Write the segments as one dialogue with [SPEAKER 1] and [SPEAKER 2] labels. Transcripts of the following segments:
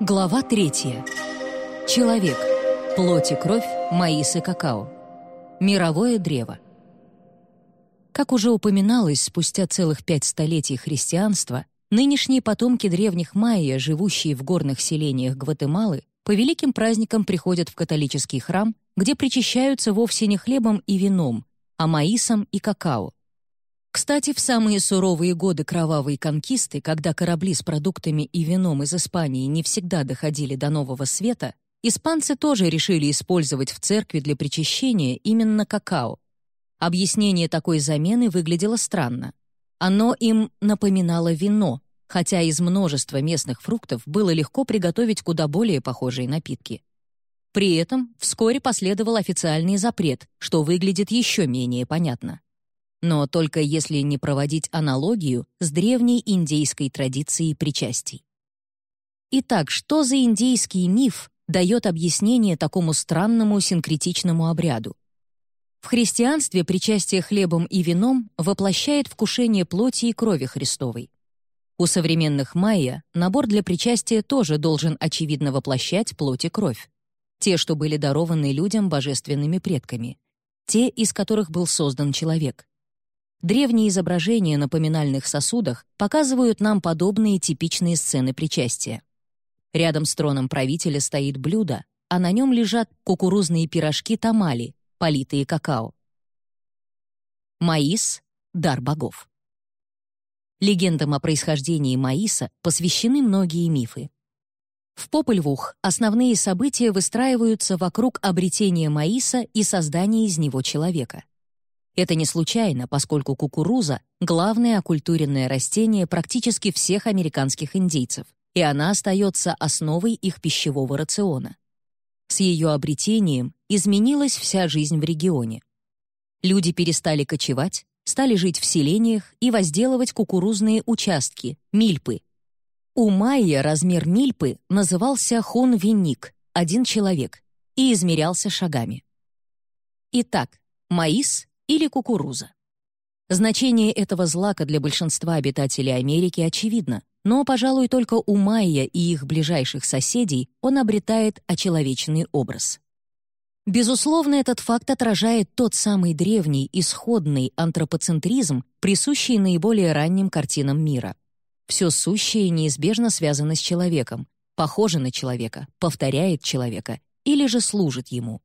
[SPEAKER 1] Глава третья. Человек. Плоть и кровь, маис и какао. Мировое древо. Как уже упоминалось, спустя целых пять столетий христианства, нынешние потомки древних майя, живущие в горных селениях Гватемалы, по великим праздникам приходят в католический храм, где причащаются вовсе не хлебом и вином, а маисом и какао. Кстати, в самые суровые годы кровавой конкисты, когда корабли с продуктами и вином из Испании не всегда доходили до Нового Света, испанцы тоже решили использовать в церкви для причащения именно какао. Объяснение такой замены выглядело странно. Оно им напоминало вино, хотя из множества местных фруктов было легко приготовить куда более похожие напитки. При этом вскоре последовал официальный запрет, что выглядит еще менее понятно но только если не проводить аналогию с древней индейской традицией причастий. Итак, что за индейский миф дает объяснение такому странному синкретичному обряду? В христианстве причастие хлебом и вином воплощает вкушение плоти и крови Христовой. У современных майя набор для причастия тоже должен очевидно воплощать плоть и кровь. Те, что были дарованы людям божественными предками. Те, из которых был создан человек. Древние изображения на поминальных сосудах показывают нам подобные типичные сцены причастия. Рядом с троном правителя стоит блюдо, а на нем лежат кукурузные пирожки тамали, политые какао. Маис — дар богов. Легендам о происхождении маиса посвящены многие мифы. В Попольвух основные события выстраиваются вокруг обретения маиса и создания из него человека. Это не случайно, поскольку кукуруза — главное оккультуренное растение практически всех американских индейцев, и она остается основой их пищевого рациона. С ее обретением изменилась вся жизнь в регионе. Люди перестали кочевать, стали жить в селениях и возделывать кукурузные участки, мильпы. У майя размер мильпы назывался хун-винник, один человек, и измерялся шагами. Итак, маис или кукуруза. Значение этого злака для большинства обитателей Америки очевидно, но, пожалуй, только у майя и их ближайших соседей он обретает очеловеченный образ. Безусловно, этот факт отражает тот самый древний, исходный антропоцентризм, присущий наиболее ранним картинам мира. Все сущее неизбежно связано с человеком, похоже на человека, повторяет человека или же служит ему.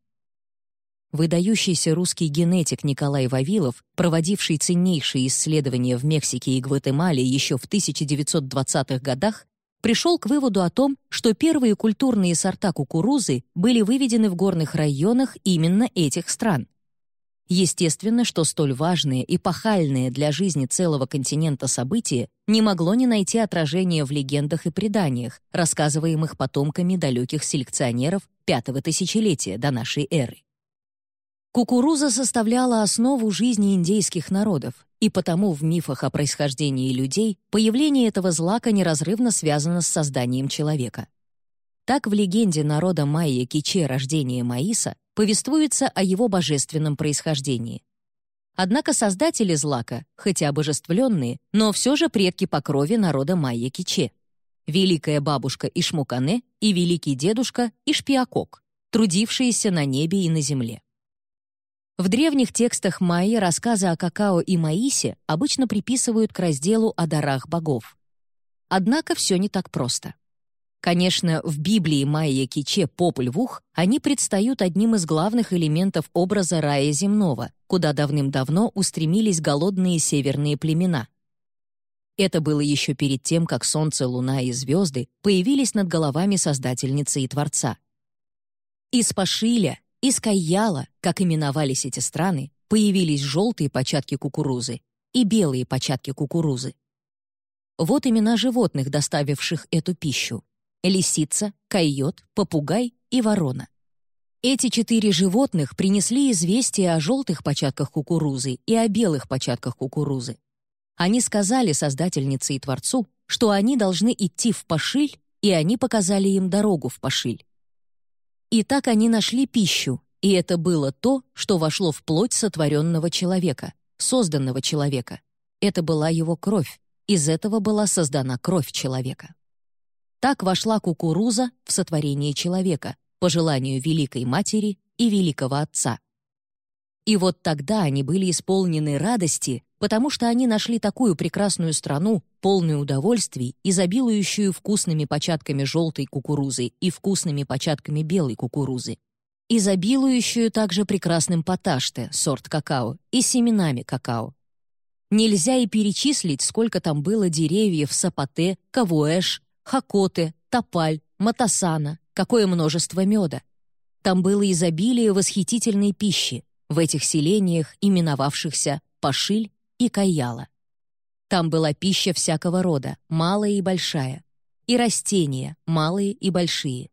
[SPEAKER 1] Выдающийся русский генетик Николай Вавилов, проводивший ценнейшие исследования в Мексике и Гватемале еще в 1920-х годах, пришел к выводу о том, что первые культурные сорта кукурузы были выведены в горных районах именно этих стран. Естественно, что столь важное и пахальное для жизни целого континента событие не могло не найти отражения в легендах и преданиях, рассказываемых потомками далеких селекционеров пятого тысячелетия до нашей эры. Кукуруза составляла основу жизни индейских народов, и потому в мифах о происхождении людей появление этого злака неразрывно связано с созданием человека. Так в легенде народа майя Киче «Рождение Маиса» повествуется о его божественном происхождении. Однако создатели злака, хотя обожествленные, но все же предки по крови народа майя Киче. Великая бабушка Ишмукане и великий дедушка Ишпиакок, трудившиеся на небе и на земле. В древних текстах майя рассказы о какао и маисе обычно приписывают к разделу о дарах богов. Однако все не так просто. Конечно, в Библии майя Киче «Попль-Вух» они предстают одним из главных элементов образа рая земного, куда давным-давно устремились голодные северные племена. Это было еще перед тем, как солнце, луна и звезды появились над головами Создательницы и Творца. Из Пашиля, из Кайяла, как именовались эти страны, появились желтые початки кукурузы и белые початки кукурузы. Вот имена животных, доставивших эту пищу. Лисица, койот, попугай и ворона. Эти четыре животных принесли известие о желтых початках кукурузы и о белых початках кукурузы. Они сказали создательнице и Творцу, что они должны идти в Пашиль, и они показали им дорогу в Пашиль. И так они нашли пищу, и это было то, что вошло в плоть сотворенного человека, созданного человека. Это была его кровь, из этого была создана кровь человека. Так вошла кукуруза в сотворение человека по желанию Великой Матери и Великого Отца. И вот тогда они были исполнены радости, потому что они нашли такую прекрасную страну, полную удовольствий, изобилующую вкусными початками желтой кукурузы и вкусными початками белой кукурузы, изобилующую также прекрасным поташте, сорт какао, и семенами какао. Нельзя и перечислить, сколько там было деревьев сапате, кавуэш, хакоте, топаль, матасана, какое множество меда. Там было изобилие восхитительной пищи, в этих селениях, именовавшихся Пашиль и Каяла. Там была пища всякого рода, малая и большая, и растения, малые и большие,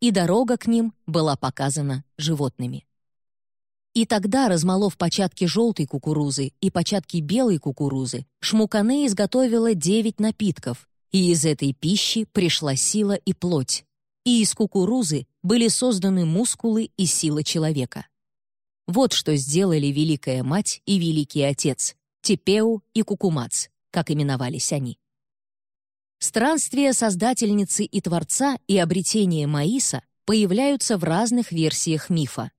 [SPEAKER 1] и дорога к ним была показана животными. И тогда, размолов початки желтой кукурузы и початки белой кукурузы, Шмукане изготовила девять напитков, и из этой пищи пришла сила и плоть, и из кукурузы были созданы мускулы и сила человека. Вот что сделали Великая Мать и Великий Отец, Типеу и Кукумац, как именовались они. Странствия Создательницы и Творца и обретение Маиса появляются в разных версиях мифа.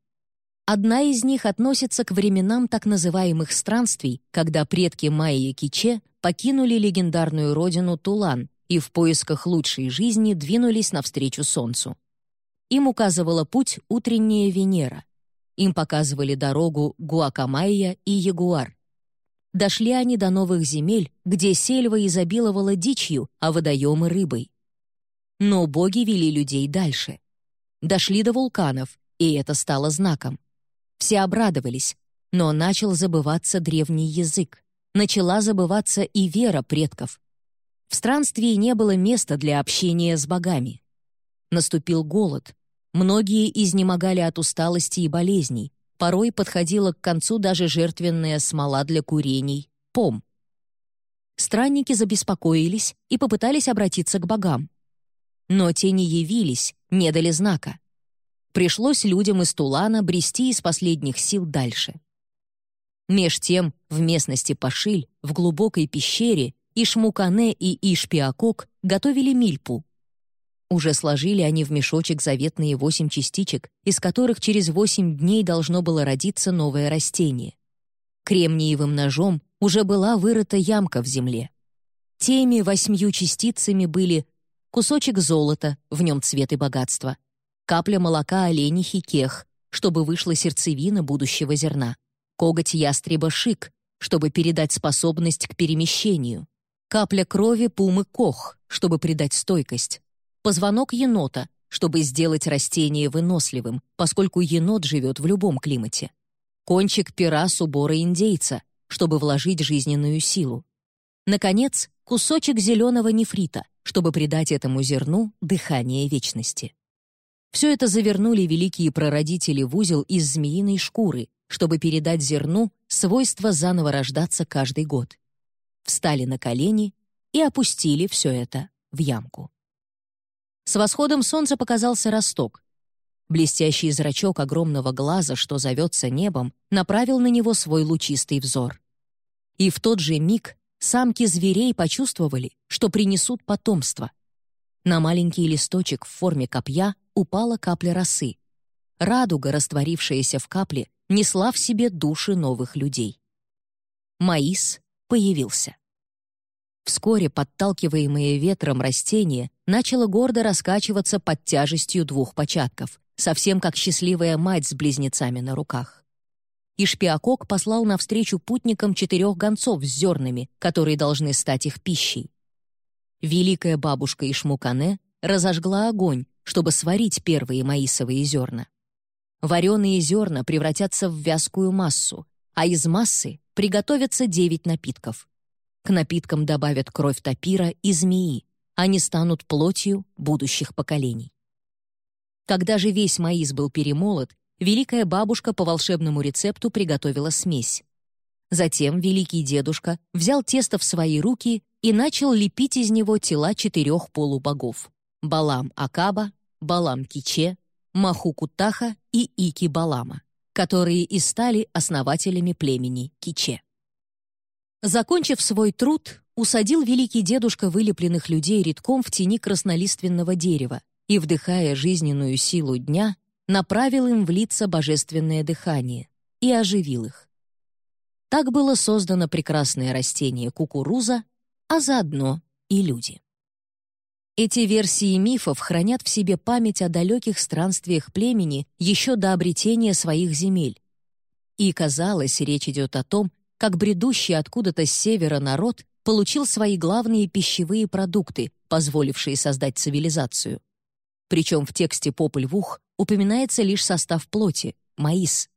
[SPEAKER 1] Одна из них относится к временам так называемых странствий, когда предки Майи Киче покинули легендарную родину Тулан и в поисках лучшей жизни двинулись навстречу Солнцу. Им указывала путь утренняя Венера, им показывали дорогу Гуакамайя и Ягуар. Дошли они до новых земель, где сельва изобиловала дичью, а водоемы — рыбой. Но боги вели людей дальше. Дошли до вулканов, и это стало знаком. Все обрадовались, но начал забываться древний язык. Начала забываться и вера предков. В странстве не было места для общения с богами. Наступил голод, Многие изнемогали от усталости и болезней. Порой подходила к концу даже жертвенная смола для курений — пом. Странники забеспокоились и попытались обратиться к богам. Но те не явились, не дали знака. Пришлось людям из Тулана брести из последних сил дальше. Меж тем, в местности Пашиль, в глубокой пещере, Ишмукане и Ишпиакок готовили мильпу, уже сложили они в мешочек заветные восемь частичек, из которых через восемь дней должно было родиться новое растение. Кремниевым ножом уже была вырыта ямка в земле. Теми восьмью частицами были кусочек золота, в нем цвет и богатство, капля молока оленихи кех, чтобы вышла сердцевина будущего зерна, коготь ястреба шик, чтобы передать способность к перемещению, капля крови пумы кох, чтобы придать стойкость, позвонок енота, чтобы сделать растение выносливым, поскольку енот живет в любом климате. Кончик пера с убора индейца, чтобы вложить жизненную силу. Наконец, кусочек зеленого нефрита, чтобы придать этому зерну дыхание вечности. Все это завернули великие прародители в узел из змеиной шкуры, чтобы передать зерну свойство заново рождаться каждый год. Встали на колени и опустили все это в ямку. С восходом солнца показался росток. Блестящий зрачок огромного глаза, что зовется небом, направил на него свой лучистый взор. И в тот же миг самки зверей почувствовали, что принесут потомство. На маленький листочек в форме копья упала капля росы. Радуга, растворившаяся в капле, несла в себе души новых людей. Маис появился. Вскоре подталкиваемое ветром растение начало гордо раскачиваться под тяжестью двух початков, совсем как счастливая мать с близнецами на руках. Ишпиакок послал навстречу путникам четырех гонцов с зернами, которые должны стать их пищей. Великая бабушка Ишмукане разожгла огонь, чтобы сварить первые маисовые зерна. Вареные зерна превратятся в вязкую массу, а из массы приготовятся девять напитков — к напиткам добавят кровь тапира и змеи. Они станут плотью будущих поколений. Когда же весь маис был перемолот, великая бабушка по волшебному рецепту приготовила смесь. Затем великий дедушка взял тесто в свои руки и начал лепить из него тела четырех полубогов — Балам Акаба, Балам Киче, Маху Кутаха и Ики Балама, которые и стали основателями племени Киче. Закончив свой труд, усадил великий дедушка вылепленных людей редком в тени краснолиственного дерева и, вдыхая жизненную силу дня, направил им в лица божественное дыхание и оживил их. Так было создано прекрасное растение кукуруза, а заодно и люди. Эти версии мифов хранят в себе память о далеких странствиях племени еще до обретения своих земель. И, казалось, речь идет о том, как бредущий откуда-то с севера народ получил свои главные пищевые продукты, позволившие создать цивилизацию. Причем в тексте «Попль-Вух» упоминается лишь состав плоти — маис.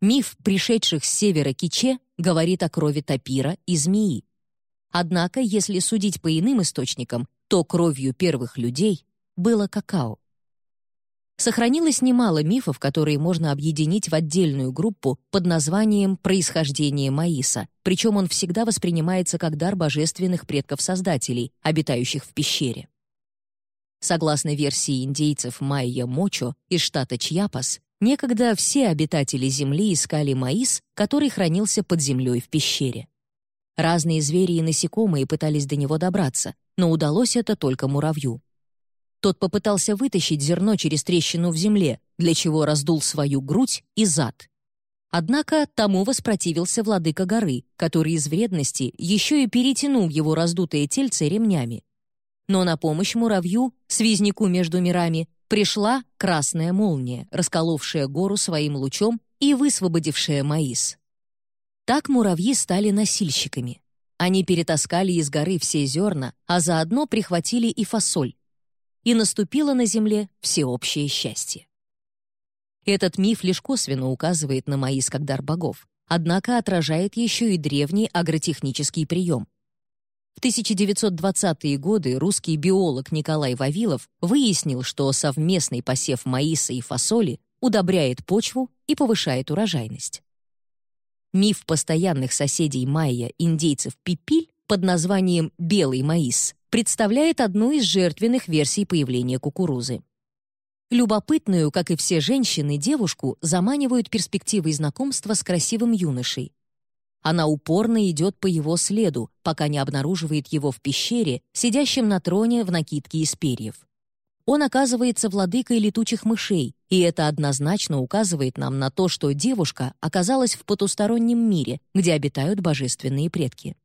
[SPEAKER 1] Миф пришедших с севера киче говорит о крови тапира и змеи. Однако, если судить по иным источникам, то кровью первых людей было какао. Сохранилось немало мифов, которые можно объединить в отдельную группу под названием «Происхождение Маиса», причем он всегда воспринимается как дар божественных предков-создателей, обитающих в пещере. Согласно версии индейцев Майя Мочо из штата Чьяпас, некогда все обитатели Земли искали маис, который хранился под землей в пещере. Разные звери и насекомые пытались до него добраться, но удалось это только муравью. Тот попытался вытащить зерно через трещину в земле, для чего раздул свою грудь и зад. Однако тому воспротивился владыка горы, который из вредности еще и перетянул его раздутое тельце ремнями. Но на помощь муравью, связнику между мирами, пришла красная молния, расколовшая гору своим лучом и высвободившая маис. Так муравьи стали носильщиками. Они перетаскали из горы все зерна, а заодно прихватили и фасоль. И наступило на земле всеобщее счастье. Этот миф лишь косвенно указывает на маис как дар богов, однако отражает еще и древний агротехнический прием. В 1920-е годы русский биолог Николай Вавилов выяснил, что совместный посев маиса и фасоли удобряет почву и повышает урожайность. Миф постоянных соседей майя, индейцев Пипиль, под названием «белый маис» представляет одну из жертвенных версий появления кукурузы. Любопытную, как и все женщины, девушку заманивают перспективой знакомства с красивым юношей. Она упорно идет по его следу, пока не обнаруживает его в пещере, сидящем на троне в накидке из перьев он оказывается владыкой летучих мышей, и это однозначно указывает нам на то, что девушка оказалась в потустороннем мире, где обитают божественные предки.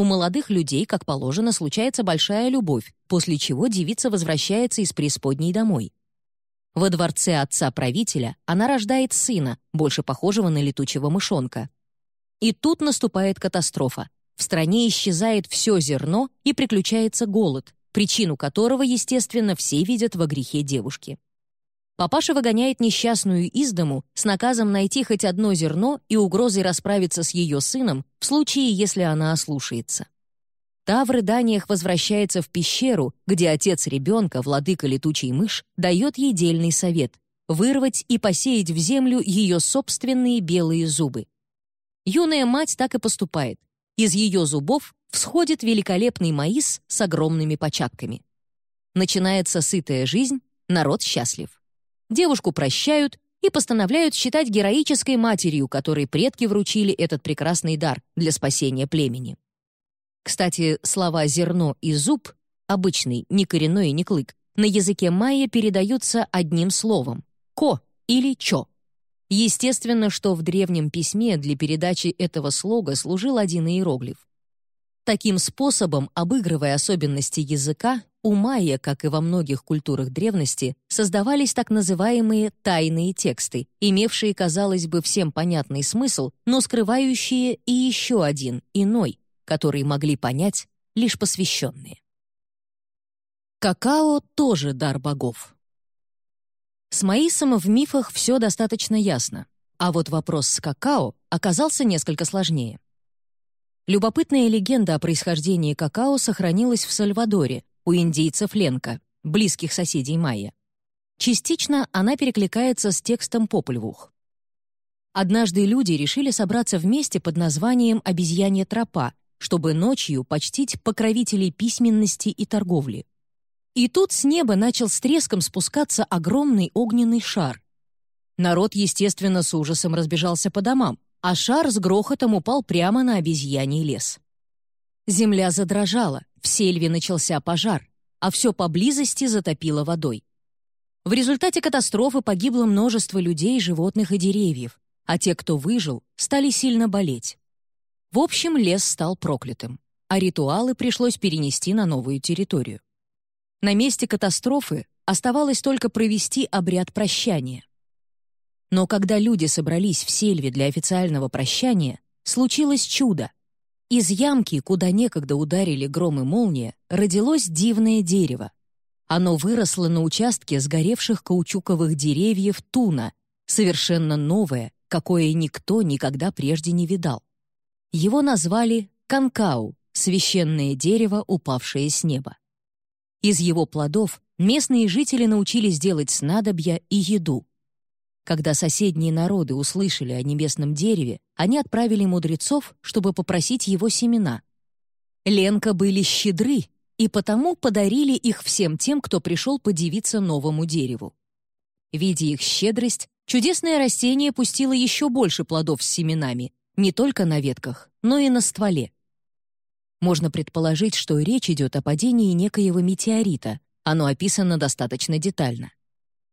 [SPEAKER 1] У молодых людей, как положено, случается большая любовь, после чего девица возвращается из преисподней домой. Во дворце отца-правителя она рождает сына, больше похожего на летучего мышонка. И тут наступает катастрофа. В стране исчезает все зерно и приключается голод, причину которого, естественно, все видят во грехе девушки. Папаша выгоняет несчастную из дому с наказом найти хоть одно зерно и угрозой расправиться с ее сыном в случае, если она ослушается. Та в рыданиях возвращается в пещеру, где отец ребенка, владыка летучий мышь, дает ей дельный совет — вырвать и посеять в землю ее собственные белые зубы. Юная мать так и поступает. Из ее зубов всходит великолепный маис с огромными початками. Начинается сытая жизнь, народ счастлив. Девушку прощают и постановляют считать героической матерью, которой предки вручили этот прекрасный дар для спасения племени. Кстати, слова «зерно» и «зуб» — обычный, не коренной и не клык, на языке майя передаются одним словом — «ко» или «чо». Естественно, что в древнем письме для передачи этого слога служил один иероглиф. Таким способом, обыгрывая особенности языка, у майя, как и во многих культурах древности, создавались так называемые «тайные тексты», имевшие, казалось бы, всем понятный смысл, но скрывающие и еще один, иной, который могли понять лишь посвященные. Какао тоже дар богов. С Маисом в мифах все достаточно ясно, а вот вопрос с какао оказался несколько сложнее. Любопытная легенда о происхождении какао сохранилась в Сальвадоре, у индейцев Ленка, близких соседей майя. Частично она перекликается с текстом Попольвух. Однажды люди решили собраться вместе под названием «Обезьянья тропа», чтобы ночью почтить покровителей письменности и торговли. И тут с неба начал с треском спускаться огромный огненный шар. Народ, естественно, с ужасом разбежался по домам, а шар с грохотом упал прямо на обезьяний лес. Земля задрожала, в сельве начался пожар, а все поблизости затопило водой. В результате катастрофы погибло множество людей, животных и деревьев, а те, кто выжил, стали сильно болеть. В общем, лес стал проклятым, а ритуалы пришлось перенести на новую территорию. На месте катастрофы оставалось только провести обряд прощания. Но когда люди собрались в сельве для официального прощания, случилось чудо. Из ямки, куда некогда ударили гром и молния, родилось дивное дерево. Оно выросло на участке сгоревших каучуковых деревьев туна, совершенно новое, какое никто никогда прежде не видал. Его назвали канкау, священное дерево, упавшее с неба. Из его плодов местные жители научились делать снадобья и еду. Когда соседние народы услышали о небесном дереве, они отправили мудрецов, чтобы попросить его семена. Ленка были щедры и потому подарили их всем тем, кто пришел подивиться новому дереву. Видя их щедрость, чудесное растение пустило еще больше плодов с семенами, не только на ветках, но и на стволе. Можно предположить, что речь идет о падении некоего метеорита, оно описано достаточно детально.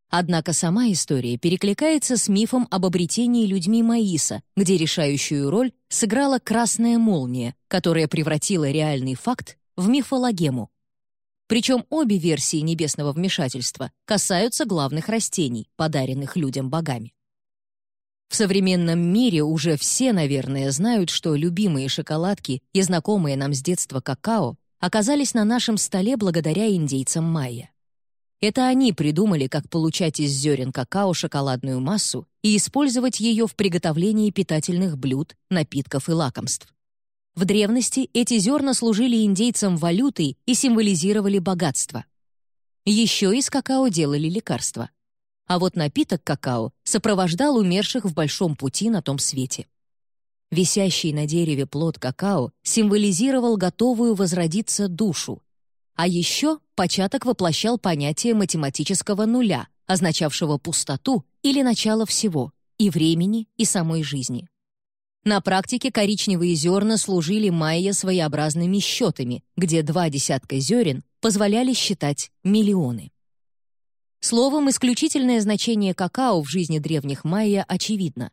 [SPEAKER 1] Однако сама история перекликается с мифом об обретении людьми Маиса, где решающую роль сыграла красная молния, которая превратила реальный факт в мифологему. Причем обе версии небесного вмешательства касаются главных растений, подаренных людям богами. В современном мире уже все, наверное, знают, что любимые шоколадки и знакомые нам с детства какао оказались на нашем столе благодаря индейцам майя. Это они придумали, как получать из зерен какао шоколадную массу и использовать ее в приготовлении питательных блюд, напитков и лакомств. В древности эти зерна служили индейцам валютой и символизировали богатство. Еще из какао делали лекарства. А вот напиток какао сопровождал умерших в большом пути на том свете. Висящий на дереве плод какао символизировал готовую возродиться душу, а еще початок воплощал понятие математического нуля, означавшего пустоту или начало всего, и времени, и самой жизни. На практике коричневые зерна служили майя своеобразными счетами, где два десятка зерен позволяли считать миллионы. Словом, исключительное значение какао в жизни древних майя очевидно.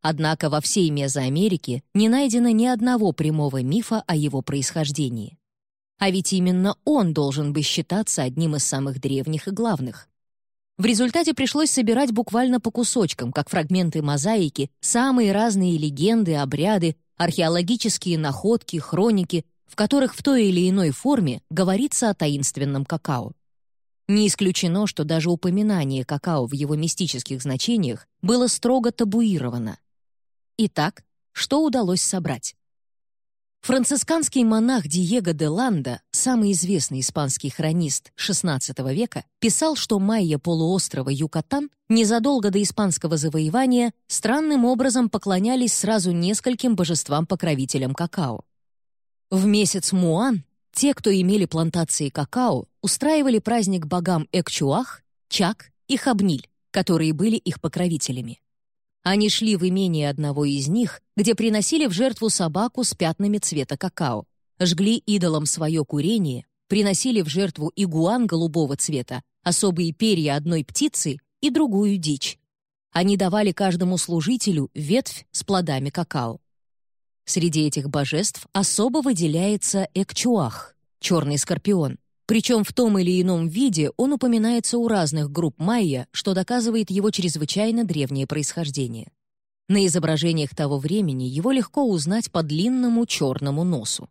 [SPEAKER 1] Однако во всей Мезоамерике не найдено ни одного прямого мифа о его происхождении. А ведь именно он должен бы считаться одним из самых древних и главных. В результате пришлось собирать буквально по кусочкам, как фрагменты мозаики, самые разные легенды, обряды, археологические находки, хроники, в которых в той или иной форме говорится о таинственном какао. Не исключено, что даже упоминание какао в его мистических значениях было строго табуировано. Итак, что удалось собрать? Францисканский монах Диего де Ланда, самый известный испанский хронист XVI века, писал, что майя полуострова Юкатан незадолго до испанского завоевания странным образом поклонялись сразу нескольким божествам-покровителям какао. В месяц Муан те, кто имели плантации какао, устраивали праздник богам Экчуах, Чак и Хабниль, которые были их покровителями. Они шли в имение одного из них, где приносили в жертву собаку с пятнами цвета какао, жгли идолам свое курение, приносили в жертву игуан голубого цвета, особые перья одной птицы и другую дичь. Они давали каждому служителю ветвь с плодами какао. Среди этих божеств особо выделяется Экчуах, черный скорпион, причем в том или ином виде он упоминается у разных групп майя, что доказывает его чрезвычайно древнее происхождение. На изображениях того времени его легко узнать по длинному черному носу.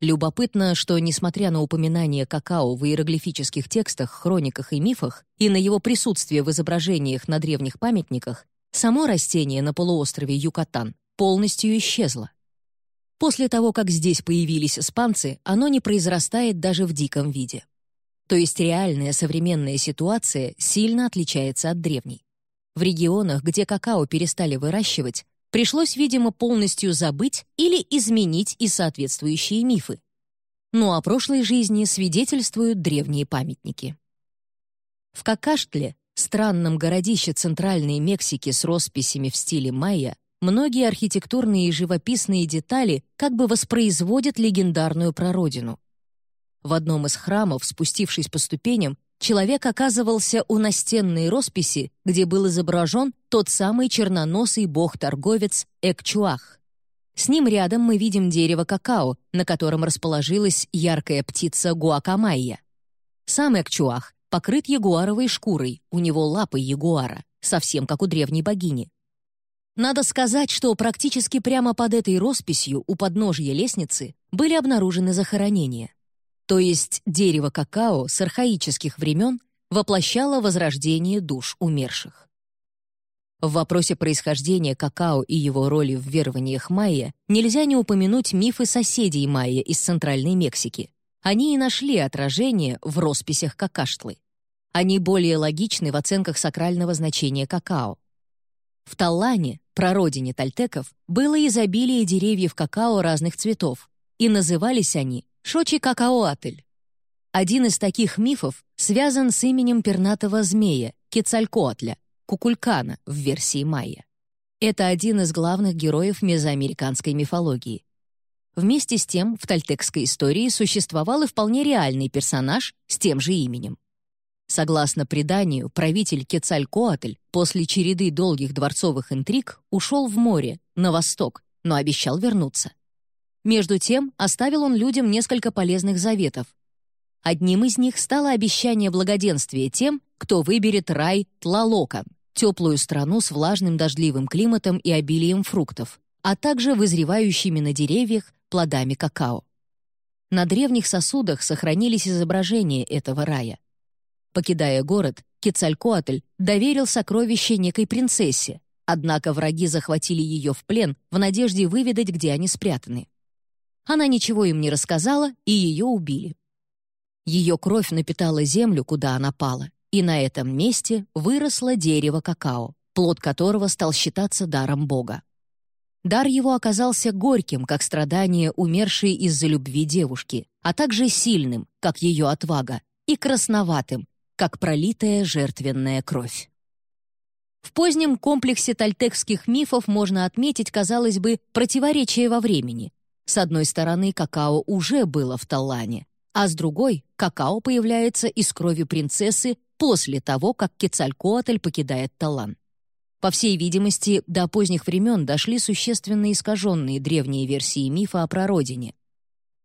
[SPEAKER 1] Любопытно, что, несмотря на упоминание какао в иероглифических текстах, хрониках и мифах и на его присутствие в изображениях на древних памятниках, само растение на полуострове Юкатан полностью исчезло. После того, как здесь появились испанцы, оно не произрастает даже в диком виде. То есть реальная современная ситуация сильно отличается от древней. В регионах, где какао перестали выращивать, пришлось, видимо, полностью забыть или изменить и соответствующие мифы. Ну а прошлой жизни свидетельствуют древние памятники. В Какаштле, странном городище Центральной Мексики с росписями в стиле майя, многие архитектурные и живописные детали как бы воспроизводят легендарную прародину. В одном из храмов, спустившись по ступеням, человек оказывался у настенной росписи, где был изображен тот самый черноносый бог-торговец Экчуах. С ним рядом мы видим дерево какао, на котором расположилась яркая птица гуакамайя. Сам Экчуах покрыт ягуаровой шкурой, у него лапы ягуара, совсем как у древней богини. Надо сказать, что практически прямо под этой росписью у подножья лестницы были обнаружены захоронения. То есть дерево какао с архаических времен воплощало возрождение душ умерших. В вопросе происхождения какао и его роли в верованиях майя нельзя не упомянуть мифы соседей майя из Центральной Мексики. Они и нашли отражение в росписях какаштлы. Они более логичны в оценках сакрального значения какао. В Таллане, прародине тальтеков, было изобилие деревьев какао разных цветов, и назывались они Шочи-какаоатль. Один из таких мифов связан с именем пернатого змея, Кецалькоатля, Кукулькана в версии майя. Это один из главных героев мезоамериканской мифологии. Вместе с тем, в тальтекской истории существовал и вполне реальный персонаж с тем же именем. Согласно преданию, правитель Кецалькоатль после череды долгих дворцовых интриг ушел в море, на восток, но обещал вернуться. Между тем, оставил он людям несколько полезных заветов. Одним из них стало обещание благоденствия тем, кто выберет рай Тлалокан, теплую страну с влажным дождливым климатом и обилием фруктов, а также вызревающими на деревьях плодами какао. На древних сосудах сохранились изображения этого рая. Покидая город, Кецалькоатль доверил сокровище некой принцессе, однако враги захватили ее в плен в надежде выведать, где они спрятаны. Она ничего им не рассказала, и ее убили. Ее кровь напитала землю, куда она пала, и на этом месте выросло дерево какао, плод которого стал считаться даром Бога. Дар его оказался горьким, как страдание умершей из-за любви девушки, а также сильным, как ее отвага, и красноватым, как пролитая жертвенная кровь. В позднем комплексе тальтекских мифов можно отметить, казалось бы, противоречие во времени. С одной стороны, какао уже было в Таллане, а с другой — какао появляется из крови принцессы после того, как Кецалькоатль покидает Талан. По всей видимости, до поздних времен дошли существенно искаженные древние версии мифа о прародине.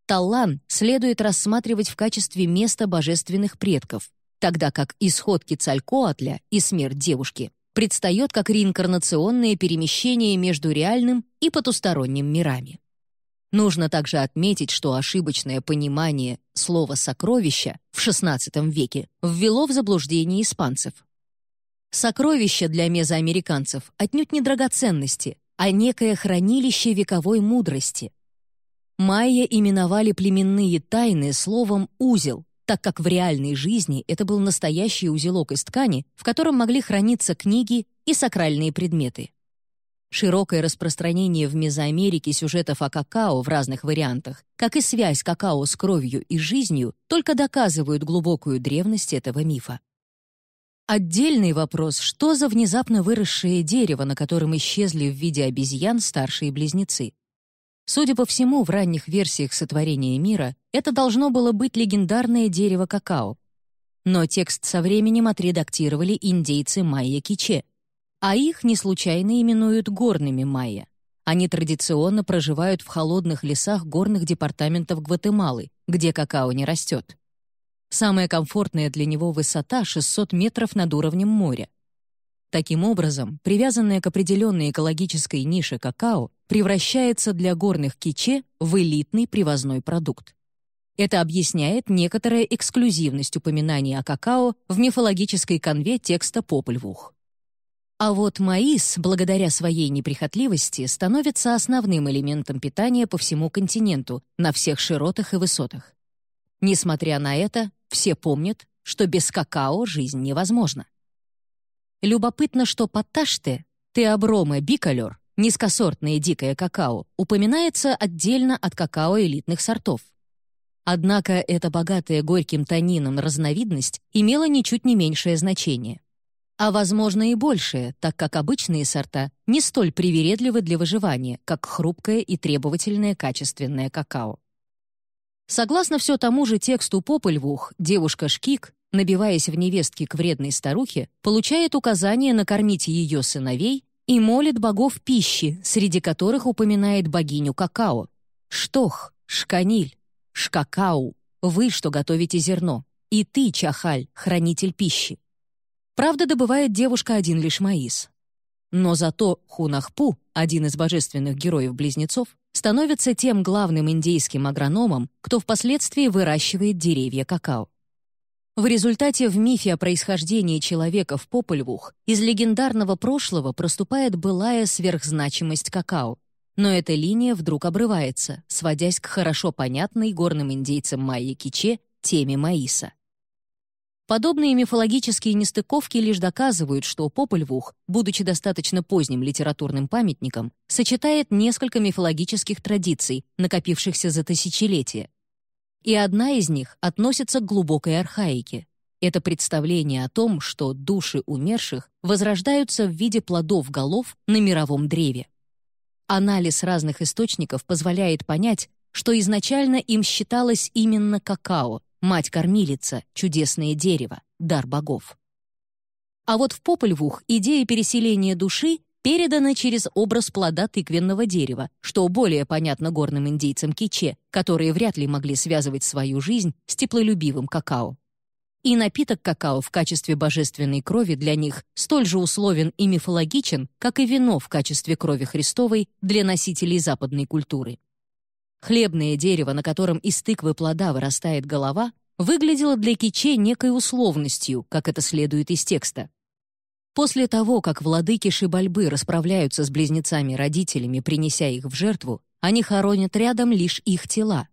[SPEAKER 1] Таллан следует рассматривать в качестве места божественных предков, тогда как исход Кецалькоатля и смерть девушки предстает как реинкарнационное перемещение между реальным и потусторонним мирами. Нужно также отметить, что ошибочное понимание слова «сокровища» в XVI веке ввело в заблуждение испанцев. Сокровища для мезоамериканцев отнюдь не драгоценности, а некое хранилище вековой мудрости. Майя именовали племенные тайны словом «узел», так как в реальной жизни это был настоящий узелок из ткани, в котором могли храниться книги и сакральные предметы. Широкое распространение в Мезоамерике сюжетов о какао в разных вариантах, как и связь какао с кровью и жизнью, только доказывают глубокую древность этого мифа. Отдельный вопрос, что за внезапно выросшее дерево, на котором исчезли в виде обезьян старшие близнецы? Судя по всему, в ранних версиях сотворения мира это должно было быть легендарное дерево какао. Но текст со временем отредактировали индейцы майя-киче, а их не случайно именуют горными майя. Они традиционно проживают в холодных лесах горных департаментов Гватемалы, где какао не растет. Самая комфортная для него высота — 600 метров над уровнем моря. Таким образом, привязанная к определенной экологической нише какао превращается для горных киче в элитный привозной продукт. Это объясняет некоторая эксклюзивность упоминаний о какао в мифологической конве текста «Попольвух». А вот маис, благодаря своей неприхотливости, становится основным элементом питания по всему континенту, на всех широтах и высотах. Несмотря на это, все помнят, что без какао жизнь невозможна. Любопытно, что Патташте, Теоброма биколер, низкосортное дикое какао, упоминается отдельно от какао элитных сортов. Однако эта богатая горьким танином разновидность имела ничуть не меньшее значение. а, возможно, и большее, так как обычные сорта не столь привередливы для выживания, как хрупкое и требовательное качественное какао. Согласно все тому же тексту Попольвух, девушка Шкик, набиваясь в невестки к вредной старухе, получает указание накормить ее сыновей и молит богов пищи, среди которых упоминает богиню какао. Штох, Шканиль, Шкакау, вы, что готовите зерно, и ты, Чахаль, хранитель пищи. Правда, добывает девушка один лишь маис. Но зато Хунахпу, один из божественных героев-близнецов, становится тем главным индейским агрономом, кто впоследствии выращивает деревья какао. В результате в мифе о происхождении человека в Попольвух из легендарного прошлого проступает былая сверхзначимость какао. Но эта линия вдруг обрывается, сводясь к хорошо понятной горным индейцам майя Киче теме маиса. Подобные мифологические нестыковки лишь доказывают, что Попольвух, будучи достаточно поздним литературным памятником, сочетает несколько мифологических традиций, накопившихся за тысячелетия. И одна из них относится к глубокой архаике. Это представление о том, что души умерших возрождаются в виде плодов голов на мировом древе. Анализ разных источников позволяет понять, что изначально им считалось именно какао, мать-кормилица, чудесное дерево, дар богов. А вот в Попольвух идея переселения души передана через образ плода тыквенного дерева, что более понятно горным индейцам киче, которые вряд ли могли связывать свою жизнь с теплолюбивым какао. И напиток какао в качестве божественной крови для них столь же условен и мифологичен, как и вино в качестве крови Христовой для носителей западной культуры. Хлебное дерево, на котором из тыквы плода вырастает голова, выглядело для Киче некой условностью, как это следует из текста. После того, как владыки Шибальбы расправляются с близнецами-родителями, принеся их в жертву, они хоронят рядом лишь их тела,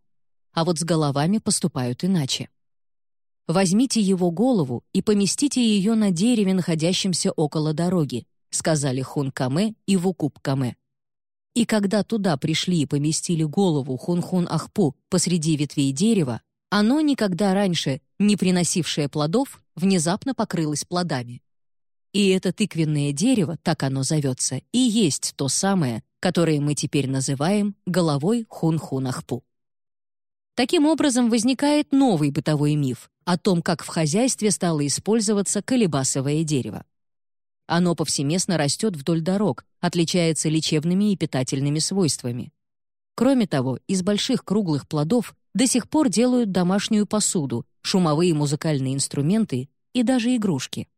[SPEAKER 1] а вот с головами поступают иначе. «Возьмите его голову и поместите ее на дереве, находящемся около дороги», сказали Хун Каме и Вукуп Каме. И когда туда пришли и поместили голову Хун-Хун-Ахпу посреди ветвей дерева, оно, никогда раньше не приносившее плодов, внезапно покрылось плодами. И это тыквенное дерево, так оно зовется, и есть то самое, которое мы теперь называем головой Хун-Хун-Ахпу. Таким образом возникает новый бытовой миф о том, как в хозяйстве стало использоваться колебасовое дерево. Оно повсеместно растет вдоль дорог, отличается лечебными и питательными свойствами. Кроме того, из больших круглых плодов до сих пор делают домашнюю посуду, шумовые музыкальные инструменты и даже игрушки.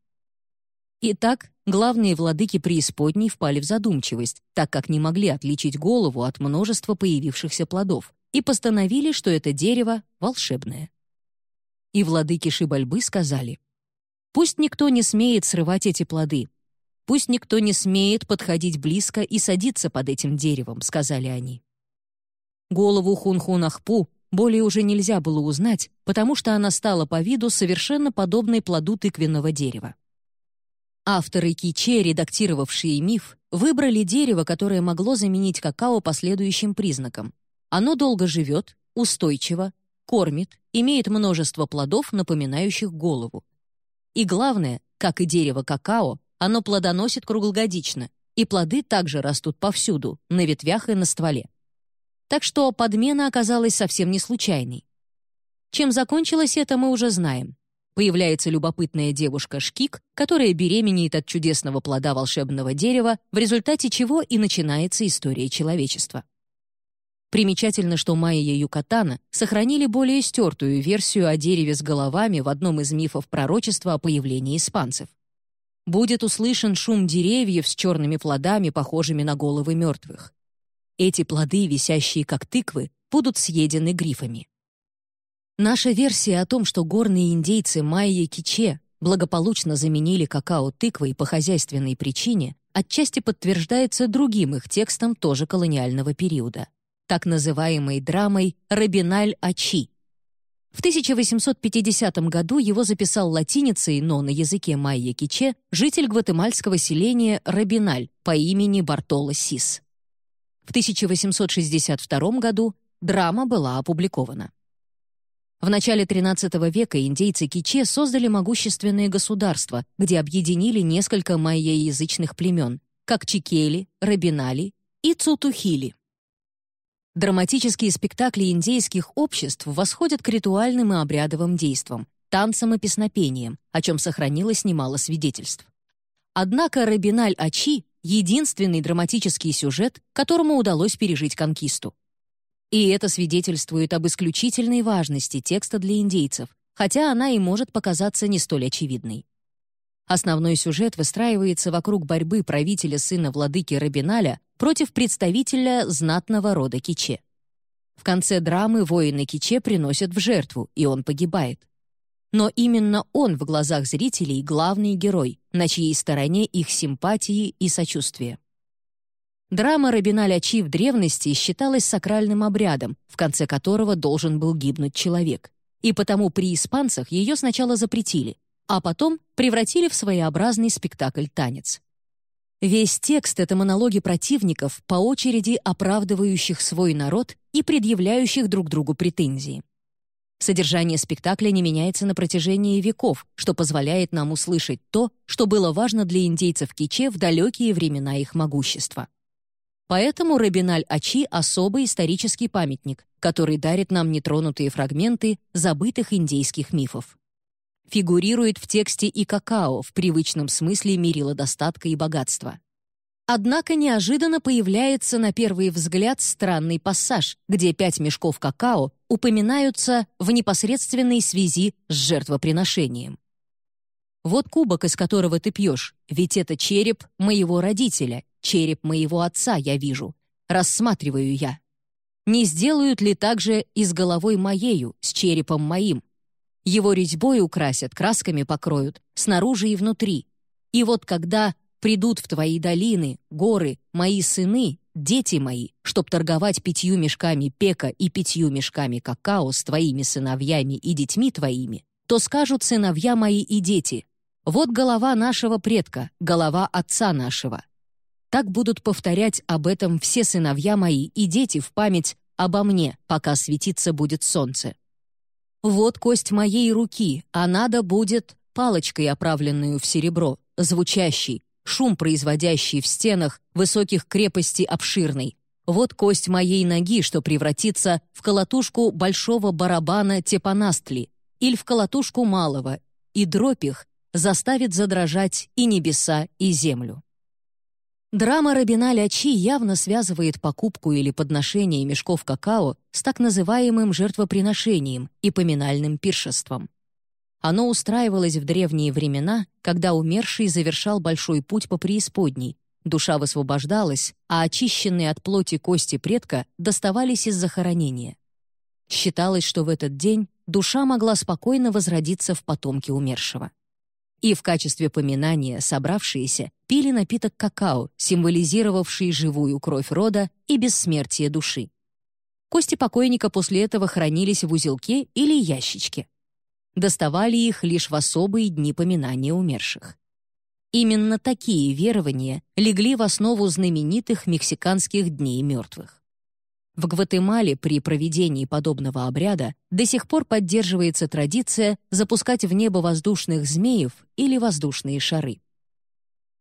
[SPEAKER 1] Итак, главные владыки преисподней впали в задумчивость, так как не могли отличить голову от множества появившихся плодов, и постановили, что это дерево волшебное. И владыки Шибальбы сказали, «Пусть никто не смеет срывать эти плоды, Пусть никто не смеет подходить близко и садиться под этим деревом», — сказали они. Голову Хун-Хун-Ахпу более уже нельзя было узнать, потому что она стала по виду совершенно подобной плоду тыквенного дерева. Авторы Киче, редактировавшие миф, выбрали дерево, которое могло заменить какао по следующим признакам. Оно долго живет, устойчиво, кормит, имеет множество плодов, напоминающих голову. И главное, как и дерево какао, оно плодоносит круглогодично, и плоды также растут повсюду, на ветвях и на стволе. Так что подмена оказалась совсем не случайной. Чем закончилось это, мы уже знаем. Появляется любопытная девушка Шкик, которая беременеет от чудесного плода волшебного дерева, в результате чего и начинается история человечества. Примечательно, что Майя Юкатана сохранили более стертую версию о дереве с головами в одном из мифов пророчества о появлении испанцев будет услышан шум деревьев с черными плодами, похожими на головы мертвых. Эти плоды, висящие как тыквы, будут съедены грифами. Наша версия о том, что горные индейцы майя Киче благополучно заменили какао тыквой по хозяйственной причине, отчасти подтверждается другим их текстом тоже колониального периода, так называемой драмой «Рабиналь-Ачи», в 1850 году его записал латиницей, но на языке майя-киче, житель гватемальского селения Рабиналь по имени Бартоло Сис. В 1862 году драма была опубликована. В начале XIII века индейцы Киче создали могущественное государство, где объединили несколько майяязычных племен, как Чикели, Рабинали и Цутухили. Драматические спектакли индейских обществ восходят к ритуальным и обрядовым действам, танцам и песнопениям, о чем сохранилось немало свидетельств. Однако Рабиналь-Ачи — единственный драматический сюжет, которому удалось пережить конкисту. И это свидетельствует об исключительной важности текста для индейцев, хотя она и может показаться не столь очевидной. Основной сюжет выстраивается вокруг борьбы правителя сына владыки Рабиналя против представителя знатного рода Киче. В конце драмы воины Киче приносят в жертву, и он погибает. Но именно он в глазах зрителей главный герой, на чьей стороне их симпатии и сочувствие. Драма Рабиналя Чи в древности считалась сакральным обрядом, в конце которого должен был гибнуть человек. И потому при испанцах ее сначала запретили, а потом превратили в своеобразный спектакль-танец. Весь текст — это монологи противников, по очереди оправдывающих свой народ и предъявляющих друг другу претензии. Содержание спектакля не меняется на протяжении веков, что позволяет нам услышать то, что было важно для индейцев Киче в далекие времена их могущества. Поэтому Рабиналь-Ачи — особый исторический памятник, который дарит нам нетронутые фрагменты забытых индейских мифов фигурирует в тексте и какао в привычном смысле мерила достатка и богатства. Однако неожиданно появляется на первый взгляд странный пассаж, где пять мешков какао упоминаются в непосредственной связи с жертвоприношением. Вот кубок, из которого ты пьешь, ведь это череп моего родителя, череп моего отца, я вижу. Рассматриваю я. Не сделают ли так же и с головой моею, с черепом моим? Его резьбой украсят, красками покроют, снаружи и внутри. И вот когда придут в твои долины, горы, мои сыны, дети мои, чтоб торговать пятью мешками пека и пятью мешками какао с твоими сыновьями и детьми твоими, то скажут сыновья мои и дети, вот голова нашего предка, голова отца нашего. Так будут повторять об этом все сыновья мои и дети в память обо мне, пока светиться будет солнце. Вот кость моей руки, а надо будет палочкой, оправленную в серебро, звучащий, шум производящий в стенах высоких крепостей обширной. Вот кость моей ноги, что превратится в колотушку большого барабана тепанастли или в колотушку малого, и дробь их заставит задрожать и небеса, и землю. Драма Рабиналя Чи явно связывает покупку или подношение мешков какао с так называемым жертвоприношением и поминальным пиршеством. Оно устраивалось в древние времена, когда умерший завершал большой путь по преисподней, душа высвобождалась, а очищенные от плоти кости предка доставались из захоронения. Считалось, что в этот день душа могла спокойно возродиться в потомке умершего и в качестве поминания собравшиеся пили напиток какао, символизировавший живую кровь рода и бессмертие души. Кости покойника после этого хранились в узелке или ящичке. Доставали их лишь в особые дни поминания умерших. Именно такие верования легли в основу знаменитых мексиканских дней мертвых. В Гватемале при проведении подобного обряда до сих пор поддерживается традиция запускать в небо воздушных змеев или воздушные шары.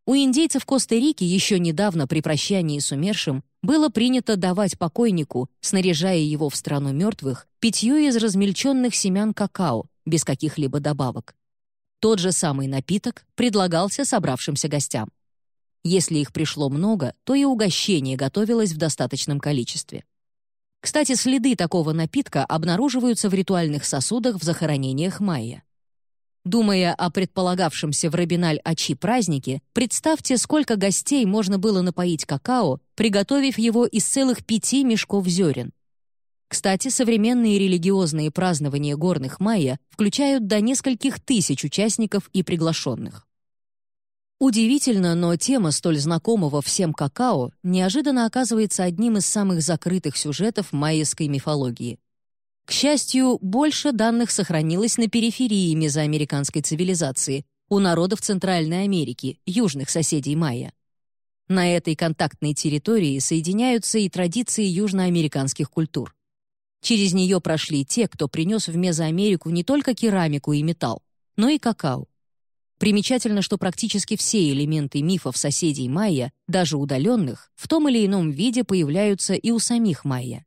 [SPEAKER 1] У индейцев Коста-Рики еще недавно при прощании с умершим было принято давать покойнику, снаряжая его в страну мертвых, питье из размельченных семян какао, без каких-либо добавок. Тот же самый напиток предлагался собравшимся гостям. Если их пришло много, то и угощение готовилось в достаточном количестве. Кстати, следы такого напитка обнаруживаются в ритуальных сосудах в захоронениях майя. Думая о предполагавшемся в Рабиналь-Ачи празднике, представьте, сколько гостей можно было напоить какао, приготовив его из целых пяти мешков зерен. Кстати, современные религиозные празднования горных майя включают до нескольких тысяч участников и приглашенных. Удивительно, но тема столь знакомого всем какао неожиданно оказывается одним из самых закрытых сюжетов майяской мифологии. К счастью, больше данных сохранилось на периферии мезоамериканской цивилизации, у народов Центральной Америки, южных соседей майя. На этой контактной территории соединяются и традиции южноамериканских культур. Через нее прошли те, кто принес в Мезоамерику не только керамику и металл, но и какао. Примечательно, что практически все элементы мифов соседей майя, даже удаленных, в том или ином виде появляются и у самих майя.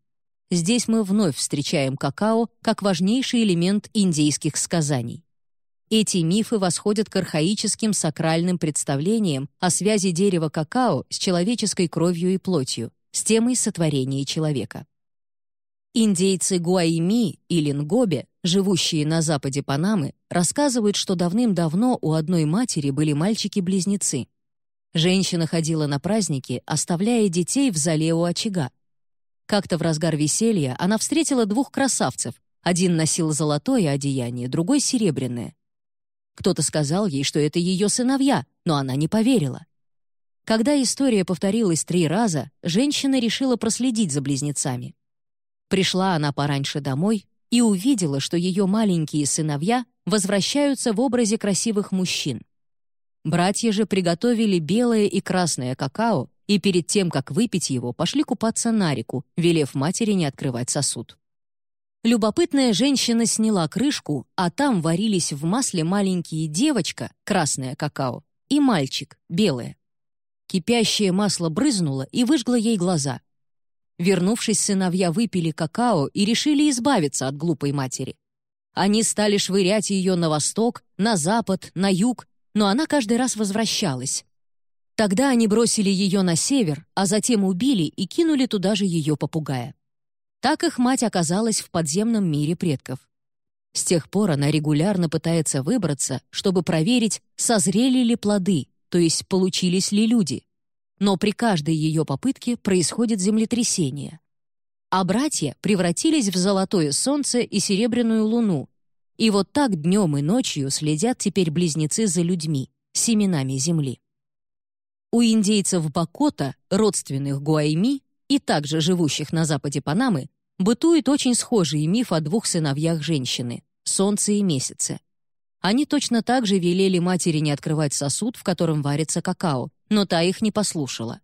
[SPEAKER 1] Здесь мы вновь встречаем какао как важнейший элемент индейских сказаний. Эти мифы восходят к архаическим сакральным представлениям о связи дерева какао с человеческой кровью и плотью, с темой сотворения человека. Индейцы Гуайми или Нгобе, живущие на западе Панамы, рассказывают, что давным-давно у одной матери были мальчики-близнецы. Женщина ходила на праздники, оставляя детей в зале у очага. Как-то в разгар веселья она встретила двух красавцев. Один носил золотое одеяние, другой — серебряное. Кто-то сказал ей, что это ее сыновья, но она не поверила. Когда история повторилась три раза, женщина решила проследить за близнецами. Пришла она пораньше домой и увидела, что ее маленькие сыновья возвращаются в образе красивых мужчин. Братья же приготовили белое и красное какао и перед тем, как выпить его, пошли купаться на реку, велев матери не открывать сосуд. Любопытная женщина сняла крышку, а там варились в масле маленькие девочка, красное какао, и мальчик, белое. Кипящее масло брызнуло и выжгло ей глаза. Вернувшись, сыновья выпили какао и решили избавиться от глупой матери. Они стали швырять ее на восток, на запад, на юг, но она каждый раз возвращалась. Тогда они бросили ее на север, а затем убили и кинули туда же ее попугая. Так их мать оказалась в подземном мире предков. С тех пор она регулярно пытается выбраться, чтобы проверить, созрели ли плоды, то есть получились ли люди но при каждой ее попытке происходит землетрясение. А братья превратились в золотое солнце и серебряную луну. И вот так днем и ночью следят теперь близнецы за людьми, семенами земли. У индейцев Бакота, родственных Гуайми и также живущих на западе Панамы, бытует очень схожий миф о двух сыновьях женщины — Солнце и Месяце. Они точно так же велели матери не открывать сосуд, в котором варится какао, но та их не послушала.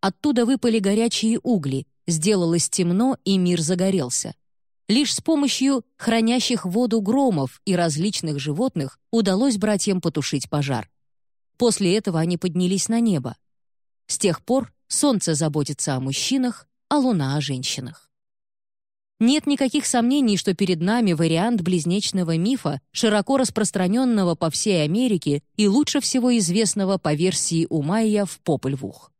[SPEAKER 1] Оттуда выпали горячие угли, сделалось темно, и мир загорелся. Лишь с помощью хранящих воду громов и различных животных удалось братьям потушить пожар. После этого они поднялись на небо. С тех пор солнце заботится о мужчинах, а луна — о женщинах. Нет никаких сомнений, что перед нами вариант близнечного мифа, широко распространенного по всей Америке и лучше всего известного по версии у Майя в Попольвух.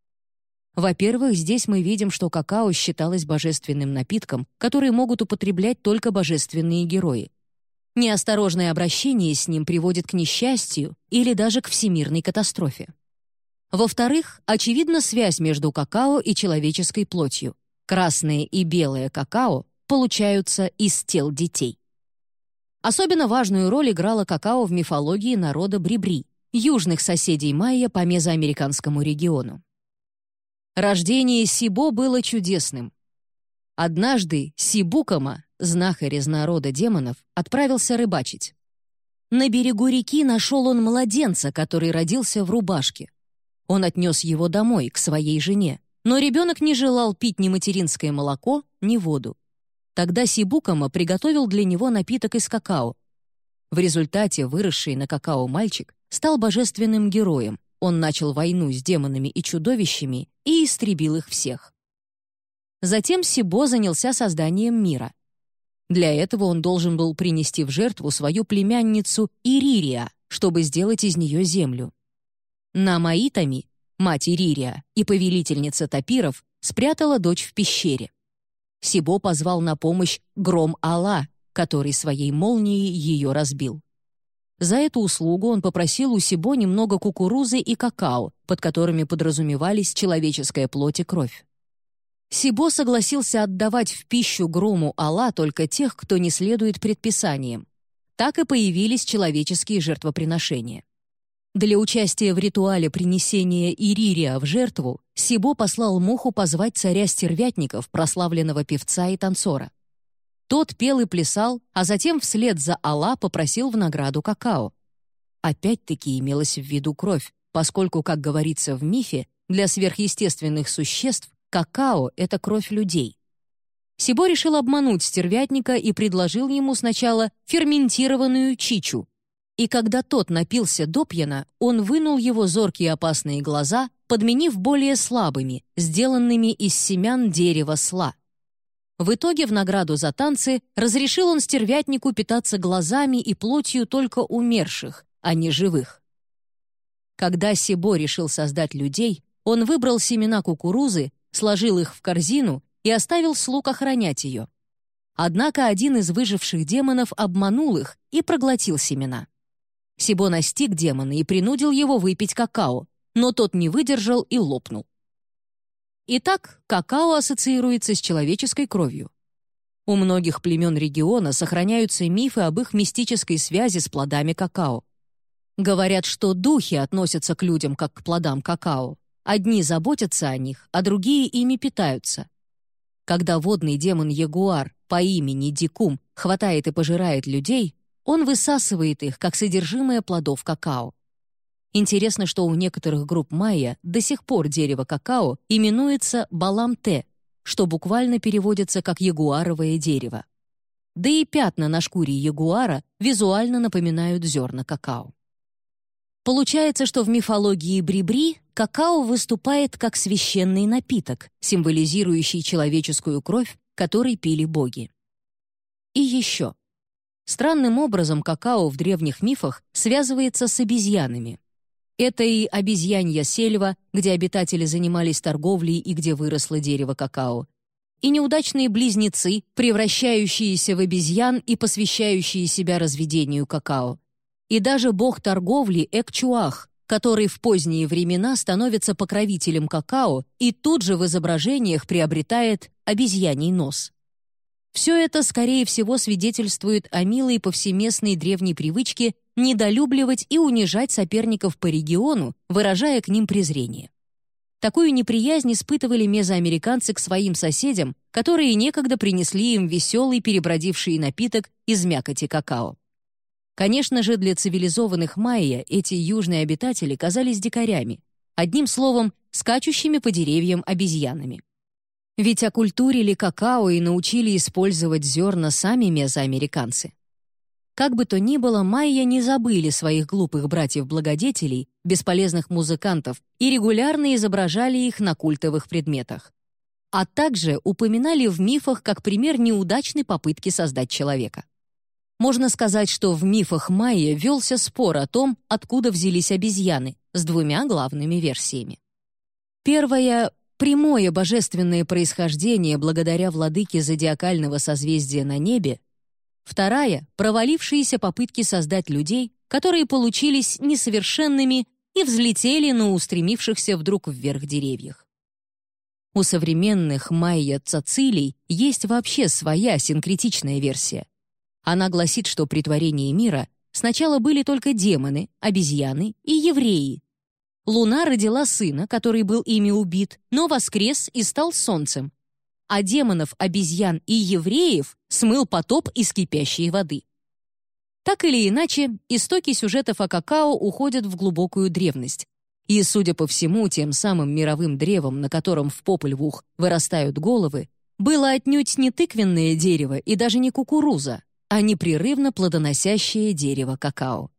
[SPEAKER 1] Во-первых, здесь мы видим, что какао считалось божественным напитком, который могут употреблять только божественные герои. Неосторожное обращение с ним приводит к несчастью или даже к всемирной катастрофе. Во-вторых, очевидна связь между какао и человеческой плотью. Красное и белое какао получаются из тел детей. Особенно важную роль играла какао в мифологии народа Брибри, южных соседей майя по мезоамериканскому региону. Рождение Сибо было чудесным. Однажды Сибукама, знахарь из народа демонов, отправился рыбачить. На берегу реки нашел он младенца, который родился в рубашке. Он отнес его домой, к своей жене, но ребенок не желал пить ни материнское молоко, ни воду. Тогда Сибукама приготовил для него напиток из какао. В результате выросший на какао мальчик стал божественным героем. Он начал войну с демонами и чудовищами и истребил их всех. Затем Сибо занялся созданием мира. Для этого он должен был принести в жертву свою племянницу Иририя, чтобы сделать из нее землю. На Маитами, мать Иририя и повелительница тапиров, спрятала дочь в пещере. Сибо позвал на помощь гром Алла, который своей молнией ее разбил. За эту услугу он попросил у Сибо немного кукурузы и какао, под которыми подразумевались человеческая плоть и кровь. Сибо согласился отдавать в пищу грому Алла только тех, кто не следует предписаниям. Так и появились человеческие жертвоприношения. Для участия в ритуале принесения Иририя в жертву Сибо послал Муху позвать царя стервятников, прославленного певца и танцора. Тот пел и плясал, а затем вслед за Алла попросил в награду какао. Опять-таки имелась в виду кровь, поскольку, как говорится в мифе, для сверхъестественных существ какао — это кровь людей. Сибо решил обмануть стервятника и предложил ему сначала ферментированную чичу. И когда тот напился допьяна, он вынул его зоркие опасные глаза, подменив более слабыми, сделанными из семян дерева сла. В итоге в награду за танцы разрешил он стервятнику питаться глазами и плотью только умерших, а не живых. Когда Сибо решил создать людей, он выбрал семена кукурузы, сложил их в корзину и оставил слуг охранять ее. Однако один из выживших демонов обманул их и проглотил семена. Сибо настиг демона и принудил его выпить какао, но тот не выдержал и лопнул. Итак, какао ассоциируется с человеческой кровью. У многих племен региона сохраняются мифы об их мистической связи с плодами какао. Говорят, что духи относятся к людям как к плодам какао. Одни заботятся о них, а другие ими питаются. Когда водный демон-ягуар по имени Дикум хватает и пожирает людей, он высасывает их, как содержимое плодов какао. Интересно, что у некоторых групп майя до сих пор дерево какао именуется балам-те, что буквально переводится как ягуаровое дерево. Да и пятна на шкуре ягуара визуально напоминают зерна какао. Получается, что в мифологии Брибри какао выступает как священный напиток, символизирующий человеческую кровь, которой пили боги. И еще. Странным образом какао в древних мифах связывается с обезьянами. Это и обезьянья сельва, где обитатели занимались торговлей и где выросло дерево какао, и неудачные близнецы, превращающиеся в обезьян и посвящающие себя разведению какао, и даже бог торговли Экчуах, который в поздние времена становится покровителем какао и тут же в изображениях приобретает обезьяний нос. Все это, скорее всего, свидетельствует о милой повсеместной древней привычке недолюбливать и унижать соперников по региону, выражая к ним презрение. Такую неприязнь испытывали мезоамериканцы к своим соседям, которые некогда принесли им веселый перебродивший напиток из мякоти какао. Конечно же, для цивилизованных майя эти южные обитатели казались дикарями, одним словом, скачущими по деревьям обезьянами. Ведь окультурили какао и научили использовать зерна сами мезоамериканцы. Как бы то ни было, майя не забыли своих глупых братьев-благодетелей, бесполезных музыкантов, и регулярно изображали их на культовых предметах. А также упоминали в мифах как пример неудачной попытки создать человека. Можно сказать, что в мифах майя велся спор о том, откуда взялись обезьяны, с двумя главными версиями. Первая — прямое божественное происхождение благодаря владыке зодиакального созвездия на небе. Вторая — провалившиеся попытки создать людей, которые получились несовершенными и взлетели на устремившихся вдруг вверх деревьях. У современных майя-цацилий есть вообще своя синкретичная версия, она гласит, что при творении мира сначала были только демоны, обезьяны и евреи. Луна родила сына, который был ими убит, но воскрес и стал солнцем. А демонов, обезьян и евреев смыл потоп из кипящей воды. Так или иначе, истоки сюжетов о какао уходят в глубокую древность. И, судя по всему, тем самым мировым древом, на котором в Попельвух вырастают головы, было отнюдь не тыквенное дерево и даже не кукуруза, а непрерывно плодоносящее дерево какао.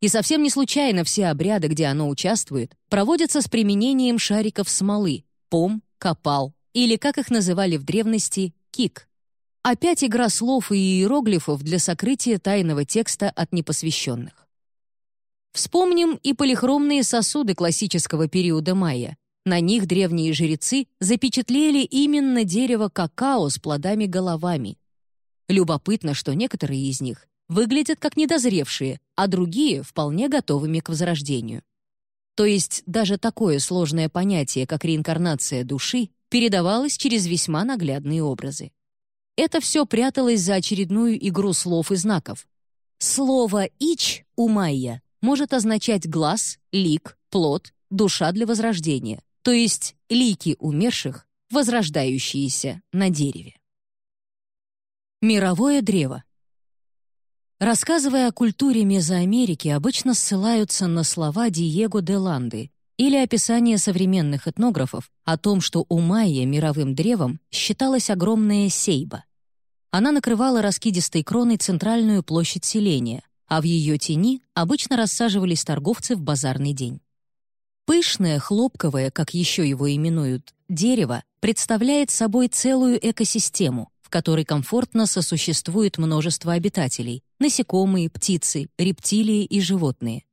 [SPEAKER 1] И совсем не случайно все обряды, где оно участвует, проводятся с применением шариков смолы, пом, копал, или, как их называли в древности, кик. Опять игра слов и иероглифов для сокрытия тайного текста от непосвященных. Вспомним и полихромные сосуды классического периода майя. На них древние жрецы запечатлели именно дерево какао с плодами-головами, Любопытно, что некоторые из них выглядят как недозревшие, а другие — вполне готовыми к возрождению. То есть даже такое сложное понятие, как реинкарнация души, передавалось через весьма наглядные образы. Это все пряталось за очередную игру слов и знаков. Слово «ич» у майя может означать глаз, лик, плод, душа для возрождения, то есть лики умерших, возрождающиеся на дереве. Мировое древо. Рассказывая о культуре Мезоамерики, обычно ссылаются на слова Диего де Ланды или описание современных этнографов о том, что у майя мировым древом считалась огромная сейба. Она накрывала раскидистой кроной центральную площадь селения, а в ее тени обычно рассаживались торговцы в базарный день. Пышное, хлопковое, как еще его именуют, дерево представляет собой целую экосистему, в которой комфортно сосуществует множество обитателей — насекомые, птицы, рептилии и животные.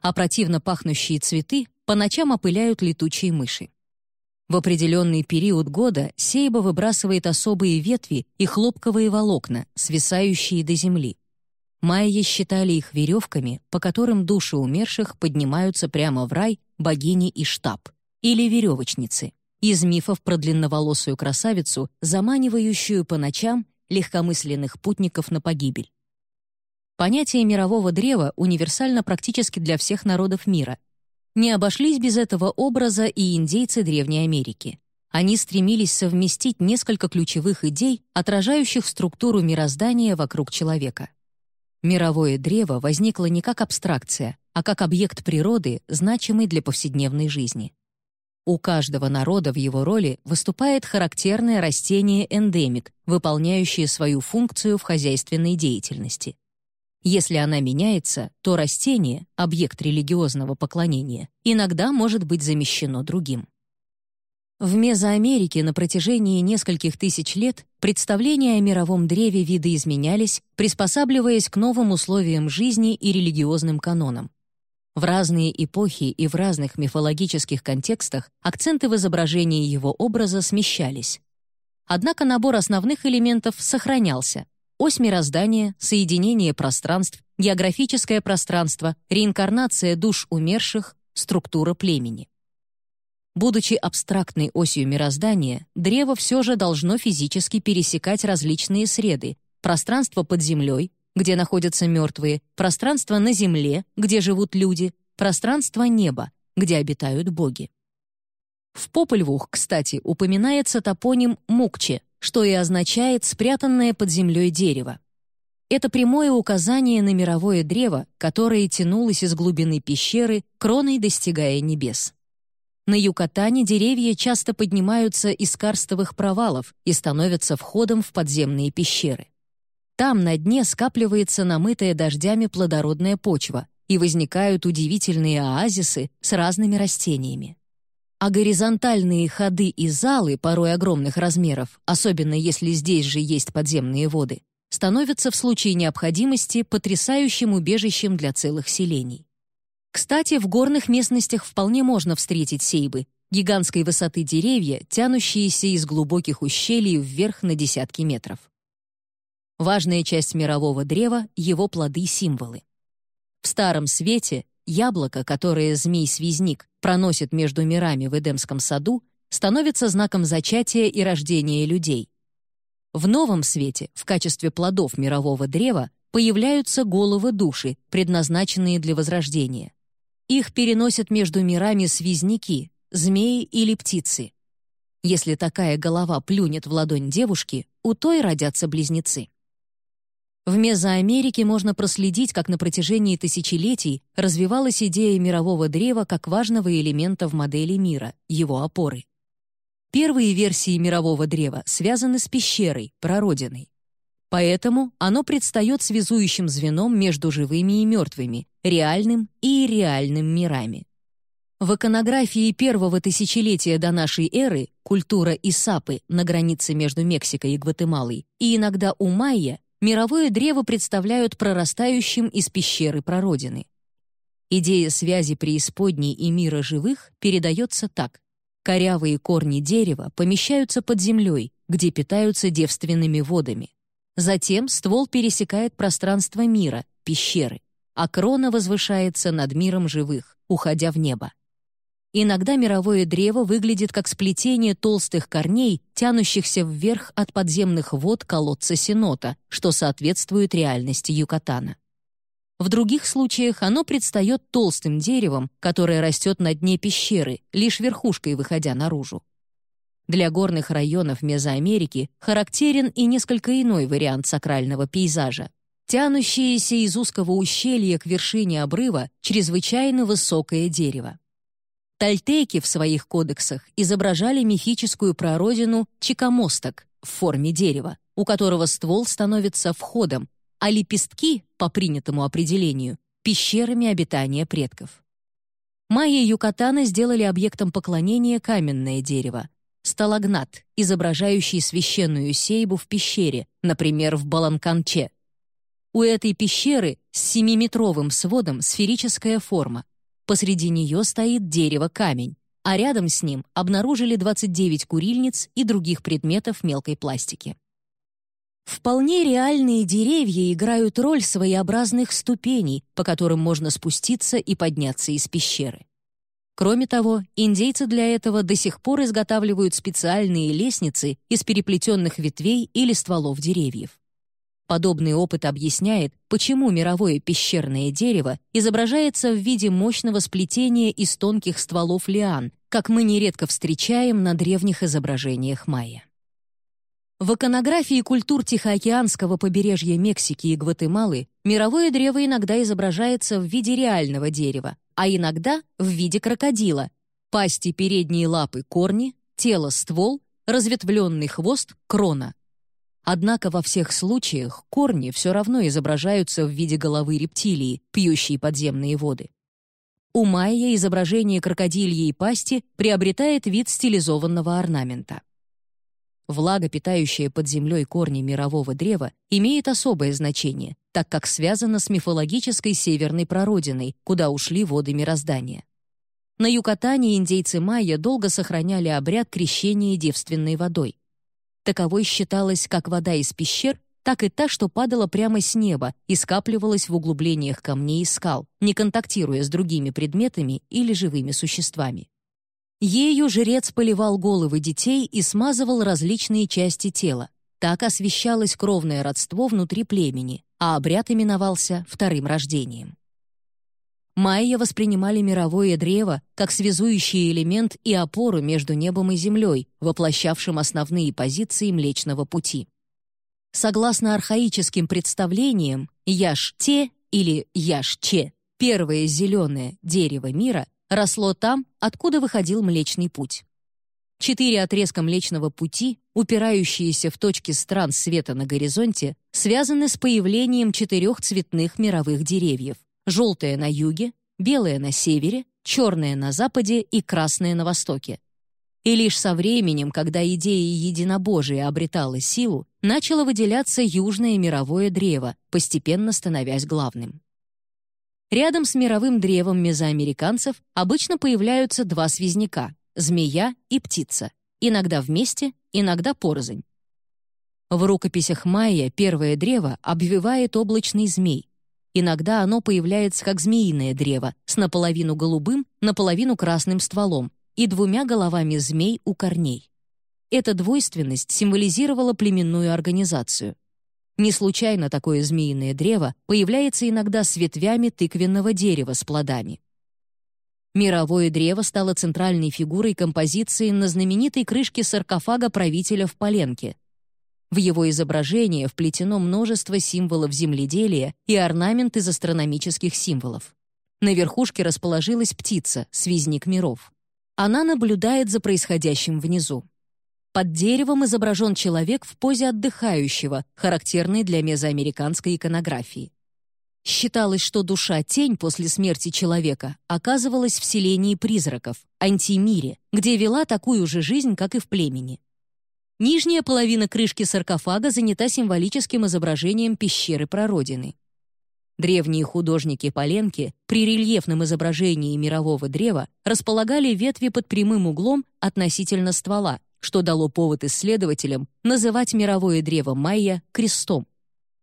[SPEAKER 1] А противно пахнущие цветы по ночам опыляют летучие мыши. В определенный период года сейба выбрасывает особые ветви и хлопковые волокна, свисающие до земли. Майя считали их веревками, по которым души умерших поднимаются прямо в рай богини и штаб, или веревочницы, из мифов про длинноволосую красавицу, заманивающую по ночам легкомысленных путников на погибель. Понятие мирового древа универсально практически для всех народов мира. Не обошлись без этого образа и индейцы Древней Америки. Они стремились совместить несколько ключевых идей, отражающих структуру мироздания вокруг человека. Мировое древо возникло не как абстракция, а как объект природы, значимый для повседневной жизни. У каждого народа в его роли выступает характерное растение-эндемик, выполняющее свою функцию в хозяйственной деятельности. Если она меняется, то растение, объект религиозного поклонения, иногда может быть замещено другим. В Мезоамерике на протяжении нескольких тысяч лет представления о мировом древе видоизменялись, приспосабливаясь к новым условиям жизни и религиозным канонам. В разные эпохи и в разных мифологических контекстах акценты в изображении его образа смещались. Однако набор основных элементов сохранялся. Ось мироздания, соединение пространств, географическое пространство, реинкарнация душ умерших, структура племени. Будучи абстрактной осью мироздания, древо все же должно физически пересекать различные среды, пространство под землей, где находятся мертвые, пространство на земле, где живут люди, пространство неба, где обитают боги. В Попольвух, кстати, упоминается топоним «мукче», что и означает «спрятанное под землей дерево». Это прямое указание на мировое древо, которое тянулось из глубины пещеры, кроной достигая небес. На Юкатане деревья часто поднимаются из карстовых провалов и становятся входом в подземные пещеры. Там на дне скапливается намытая дождями плодородная почва, и возникают удивительные оазисы с разными растениями. А горизонтальные ходы и залы, порой огромных размеров, особенно если здесь же есть подземные воды, становятся в случае необходимости потрясающим убежищем для целых селений. Кстати, в горных местностях вполне можно встретить сейбы, гигантской высоты деревья, тянущиеся из глубоких ущелий вверх на десятки метров. Важная часть мирового древа — его плоды-символы. В Старом Свете яблоко, которое змей-связник проносит между мирами в Эдемском саду, становится знаком зачатия и рождения людей. В Новом Свете, в качестве плодов мирового древа, появляются головы души, предназначенные для возрождения. Их переносят между мирами связники, змеи или птицы. Если такая голова плюнет в ладонь девушки, у той родятся близнецы. В Мезоамерике можно проследить, как на протяжении тысячелетий развивалась идея мирового древа как важного элемента в модели мира, его опоры. Первые версии мирового древа связаны с пещерой, прародиной. Поэтому оно предстает связующим звеном между живыми и мертвыми, реальным и реальным мирами. В иконографии первого тысячелетия до нашей эры культура Исапы на границе между Мексикой и Гватемалой и иногда у майя мировое древо представляют прорастающим из пещеры прародины. Идея связи преисподней и мира живых передается так. Корявые корни дерева помещаются под землей, где питаются девственными водами. Затем ствол пересекает пространство мира, пещеры, а крона возвышается над миром живых, уходя в небо. Иногда мировое древо выглядит как сплетение толстых корней, тянущихся вверх от подземных вод колодца Синота, что соответствует реальности Юкатана. В других случаях оно предстает толстым деревом, которое растет на дне пещеры, лишь верхушкой выходя наружу. Для горных районов Мезоамерики характерен и несколько иной вариант сакрального пейзажа. Тянущееся из узкого ущелья к вершине обрыва чрезвычайно высокое дерево. Тальтейки в своих кодексах изображали мифическую прародину Чикамосток в форме дерева, у которого ствол становится входом, а лепестки, по принятому определению, пещерами обитания предков. Майя Юкатана сделали объектом поклонения каменное дерево, сталагнат, изображающий священную сейбу в пещере, например, в Баланканче. У этой пещеры с семиметровым сводом сферическая форма, Посреди нее стоит дерево-камень, а рядом с ним обнаружили 29 курильниц и других предметов мелкой пластики. Вполне реальные деревья играют роль своеобразных ступеней, по которым можно спуститься и подняться из пещеры. Кроме того, индейцы для этого до сих пор изготавливают специальные лестницы из переплетенных ветвей или стволов деревьев. Подобный опыт объясняет, почему мировое пещерное дерево изображается в виде мощного сплетения из тонких стволов лиан, как мы нередко встречаем на древних изображениях майя. В иконографии культур Тихоокеанского побережья Мексики и Гватемалы мировое древо иногда изображается в виде реального дерева, а иногда в виде крокодила, пасти передние лапы — корни, тело — ствол, разветвленный хвост — крона — Однако во всех случаях корни все равно изображаются в виде головы рептилии, пьющей подземные воды. У майя изображение крокодильей пасти приобретает вид стилизованного орнамента. Влага, питающая под землей корни мирового древа, имеет особое значение, так как связана с мифологической северной прародиной, куда ушли воды мироздания. На Юкатане индейцы майя долго сохраняли обряд крещения девственной водой. Таковой считалась как вода из пещер, так и та, что падала прямо с неба и скапливалась в углублениях камней и скал, не контактируя с другими предметами или живыми существами. Ею жрец поливал головы детей и смазывал различные части тела. Так освещалось кровное родство внутри племени, а обряд именовался вторым рождением. Майя воспринимали мировое древо как связующий элемент и опору между небом и землей, воплощавшим основные позиции Млечного Пути. Согласно архаическим представлениям, Яш-Те или Яш-Че, первое зеленое дерево мира, росло там, откуда выходил Млечный Путь. Четыре отрезка Млечного Пути, упирающиеся в точки стран света на горизонте, связаны с появлением четырех цветных мировых деревьев — желтое на юге, белое на севере, черное на западе и красное на востоке. И лишь со временем, когда идея единобожия обретала силу, начало выделяться южное мировое древо, постепенно становясь главным. Рядом с мировым древом мезоамериканцев обычно появляются два связняка — змея и птица, иногда вместе, иногда порознь. В рукописях майя первое древо обвивает облачный змей, Иногда оно появляется как змеиное древо с наполовину голубым, наполовину красным стволом и двумя головами змей у корней. Эта двойственность символизировала племенную организацию. Не случайно такое змеиное древо появляется иногда с ветвями тыквенного дерева с плодами. Мировое древо стало центральной фигурой композиции на знаменитой крышке саркофага правителя в Поленке, в его изображение вплетено множество символов земледелия и орнамент из астрономических символов. На верхушке расположилась птица, связник миров. Она наблюдает за происходящим внизу. Под деревом изображен человек в позе отдыхающего, характерной для мезоамериканской иконографии. Считалось, что душа-тень после смерти человека оказывалась в селении призраков, антимире, где вела такую же жизнь, как и в племени. Нижняя половина крышки саркофага занята символическим изображением пещеры прародины. Древние художники Поленки при рельефном изображении мирового древа располагали ветви под прямым углом относительно ствола, что дало повод исследователям называть мировое древо майя крестом.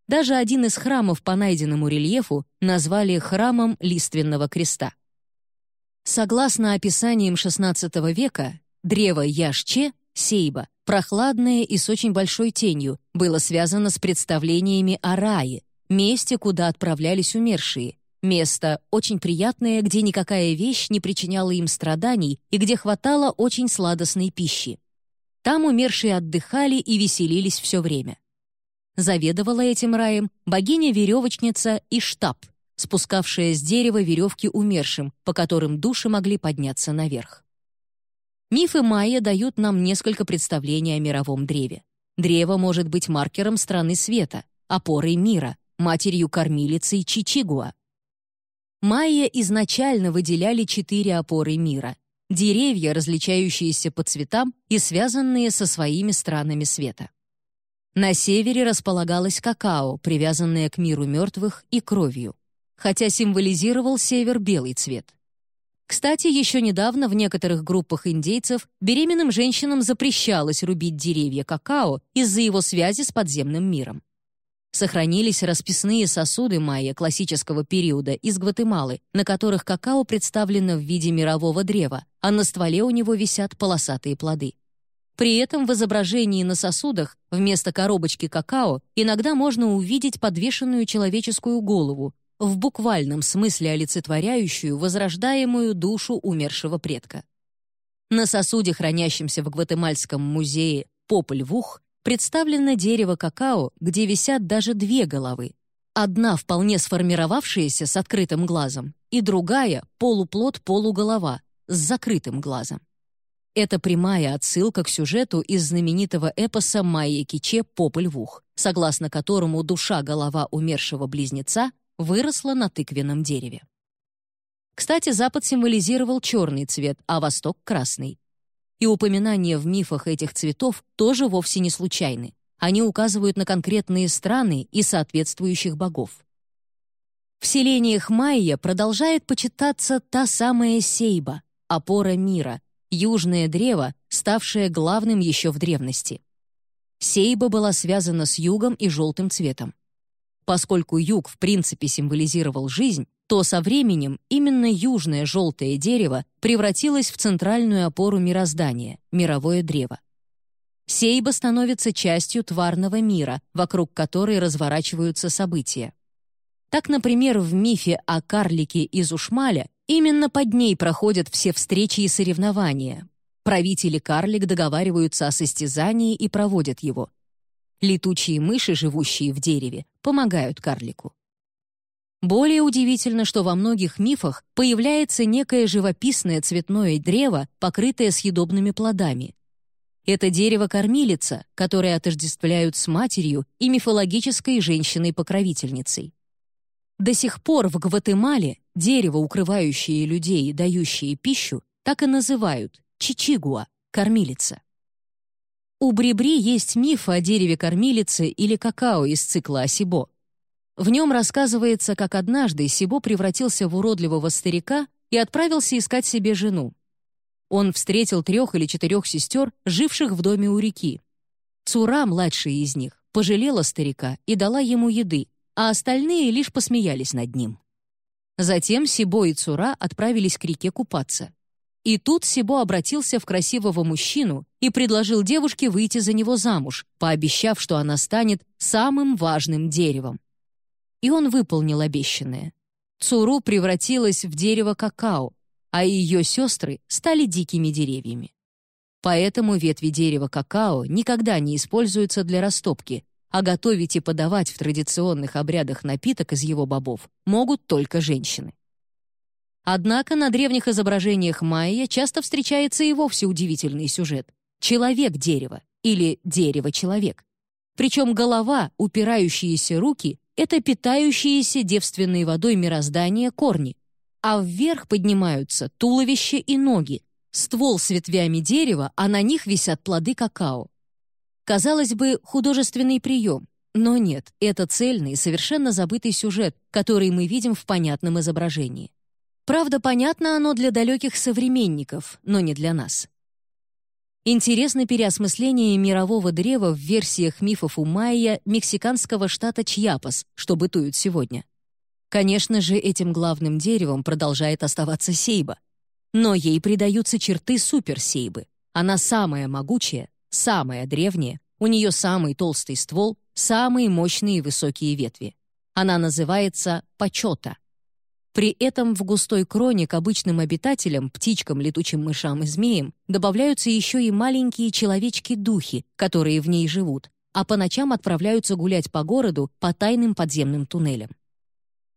[SPEAKER 1] Даже один из храмов по найденному рельефу назвали храмом лиственного креста. Согласно описаниям XVI века, древо Яшче, Сейба, прохладное и с очень большой тенью, было связано с представлениями о рае, месте, куда отправлялись умершие, место очень приятное, где никакая вещь не причиняла им страданий и где хватало очень сладостной пищи. Там умершие отдыхали и веселились все время. Заведовала этим раем богиня-веревочница Иштаб, спускавшая с дерева веревки умершим, по которым души могли подняться наверх. Мифы майя дают нам несколько представлений о мировом древе. Древо может быть маркером страны света, опорой мира, матерью-кормилицей Чичигуа. Майя изначально выделяли четыре опоры мира — деревья, различающиеся по цветам и связанные со своими странами света. На севере располагалось какао, привязанное к миру мертвых и кровью, хотя символизировал север белый цвет. Кстати, еще недавно в некоторых группах индейцев беременным женщинам запрещалось рубить деревья какао из-за его связи с подземным миром. Сохранились расписные сосуды майя классического периода из Гватемалы, на которых какао представлено в виде мирового древа, а на стволе у него висят полосатые плоды. При этом в изображении на сосудах вместо коробочки какао иногда можно увидеть подвешенную человеческую голову, в буквальном смысле олицетворяющую возрождаемую душу умершего предка. На сосуде, хранящемся в Гватемальском музее «Попль-Вух», представлено дерево какао, где висят даже две головы. Одна вполне сформировавшаяся с открытым глазом, и другая — полуплод-полуголова с закрытым глазом. Это прямая отсылка к сюжету из знаменитого эпоса Майя Киче «Попль Вух», согласно которому душа-голова умершего близнеца выросла на тыквенном дереве. Кстати, Запад символизировал черный цвет, а Восток — красный. И упоминания в мифах этих цветов тоже вовсе не случайны. Они указывают на конкретные страны и соответствующих богов. В селениях майя продолжает почитаться та самая Сейба, опора мира, южное древо, ставшее главным еще в древности. Сейба была связана с югом и желтым цветом. Поскольку юг в принципе символизировал жизнь, то со временем именно южное желтое дерево превратилось в центральную опору мироздания — мировое древо. Сейба становится частью тварного мира, вокруг которой разворачиваются события. Так, например, в мифе о карлике из Ушмаля именно под ней проходят все встречи и соревнования. Правители карлик договариваются о состязании и проводят его. Летучие мыши, живущие в дереве, помогают карлику. Более удивительно, что во многих мифах появляется некое живописное цветное древо, покрытое съедобными плодами. Это дерево-кормилица, которое отождествляют с матерью и мифологической женщиной-покровительницей. До сих пор в Гватемале дерево, укрывающее людей и дающее пищу, так и называют — чичигуа — кормилица. У Брибри есть миф о дереве-кормилице или какао из цикла Осибо. В нем рассказывается, как однажды Сибо превратился в уродливого старика и отправился искать себе жену. Он встретил трех или четырех сестер, живших в доме у реки. Цура, младшая из них, пожалела старика и дала ему еды, а остальные лишь посмеялись над ним. Затем Сибо и Цура отправились к реке купаться. И тут Сибо обратился в красивого мужчину и предложил девушке выйти за него замуж, пообещав, что она станет самым важным деревом. И он выполнил обещанное. Цуру превратилась в дерево какао, а ее сестры стали дикими деревьями. Поэтому ветви дерева какао никогда не используются для растопки, а готовить и подавать в традиционных обрядах напиток из его бобов могут только женщины. Однако на древних изображениях майя часто встречается и вовсе удивительный сюжет — человек-дерево или дерево-человек. Причем голова, упирающиеся руки — это питающиеся девственной водой мироздания корни, а вверх поднимаются туловище и ноги, ствол с ветвями дерева, а на них висят плоды какао. Казалось бы, художественный прием, но нет, это цельный, совершенно забытый сюжет, который мы видим в понятном изображении. Правда, понятно оно для далеких современников, но не для нас. Интересно переосмысление мирового древа в версиях мифов у майя мексиканского штата Чьяпас, что бытуют сегодня. Конечно же, этим главным деревом продолжает оставаться сейба. Но ей придаются черты суперсейбы. Она самая могучая, самая древняя, у нее самый толстый ствол, самые мощные и высокие ветви. Она называется почета — при этом в густой кроне к обычным обитателям, птичкам, летучим мышам и змеям добавляются еще и маленькие человечки-духи, которые в ней живут, а по ночам отправляются гулять по городу по тайным подземным туннелям.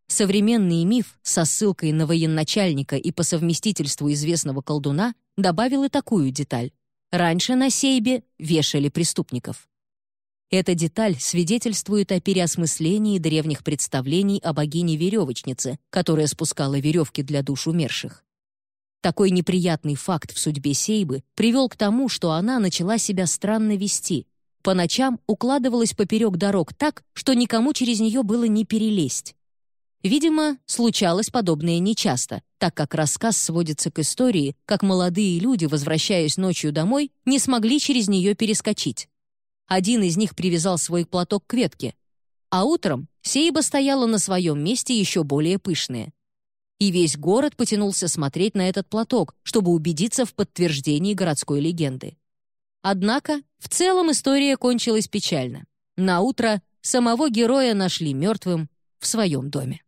[SPEAKER 1] Современный миф со ссылкой на военачальника и по совместительству известного колдуна добавил и такую деталь. Раньше на Сейбе вешали преступников. Эта деталь свидетельствует о переосмыслении древних представлений о богине-веревочнице, которая спускала веревки для душ умерших. Такой неприятный факт в судьбе Сейбы привел к тому, что она начала себя странно вести. По ночам укладывалась поперек дорог так, что никому через нее было не перелезть. Видимо, случалось подобное нечасто, так как рассказ сводится к истории, как молодые люди, возвращаясь ночью домой, не смогли через нее перескочить. Один из них привязал свой платок к ветке, а утром Сейба стояла на своем месте еще более пышная. И весь город потянулся смотреть на этот платок, чтобы убедиться в подтверждении городской легенды. Однако, в целом история кончилась печально. На утро самого героя нашли мертвым в своем доме.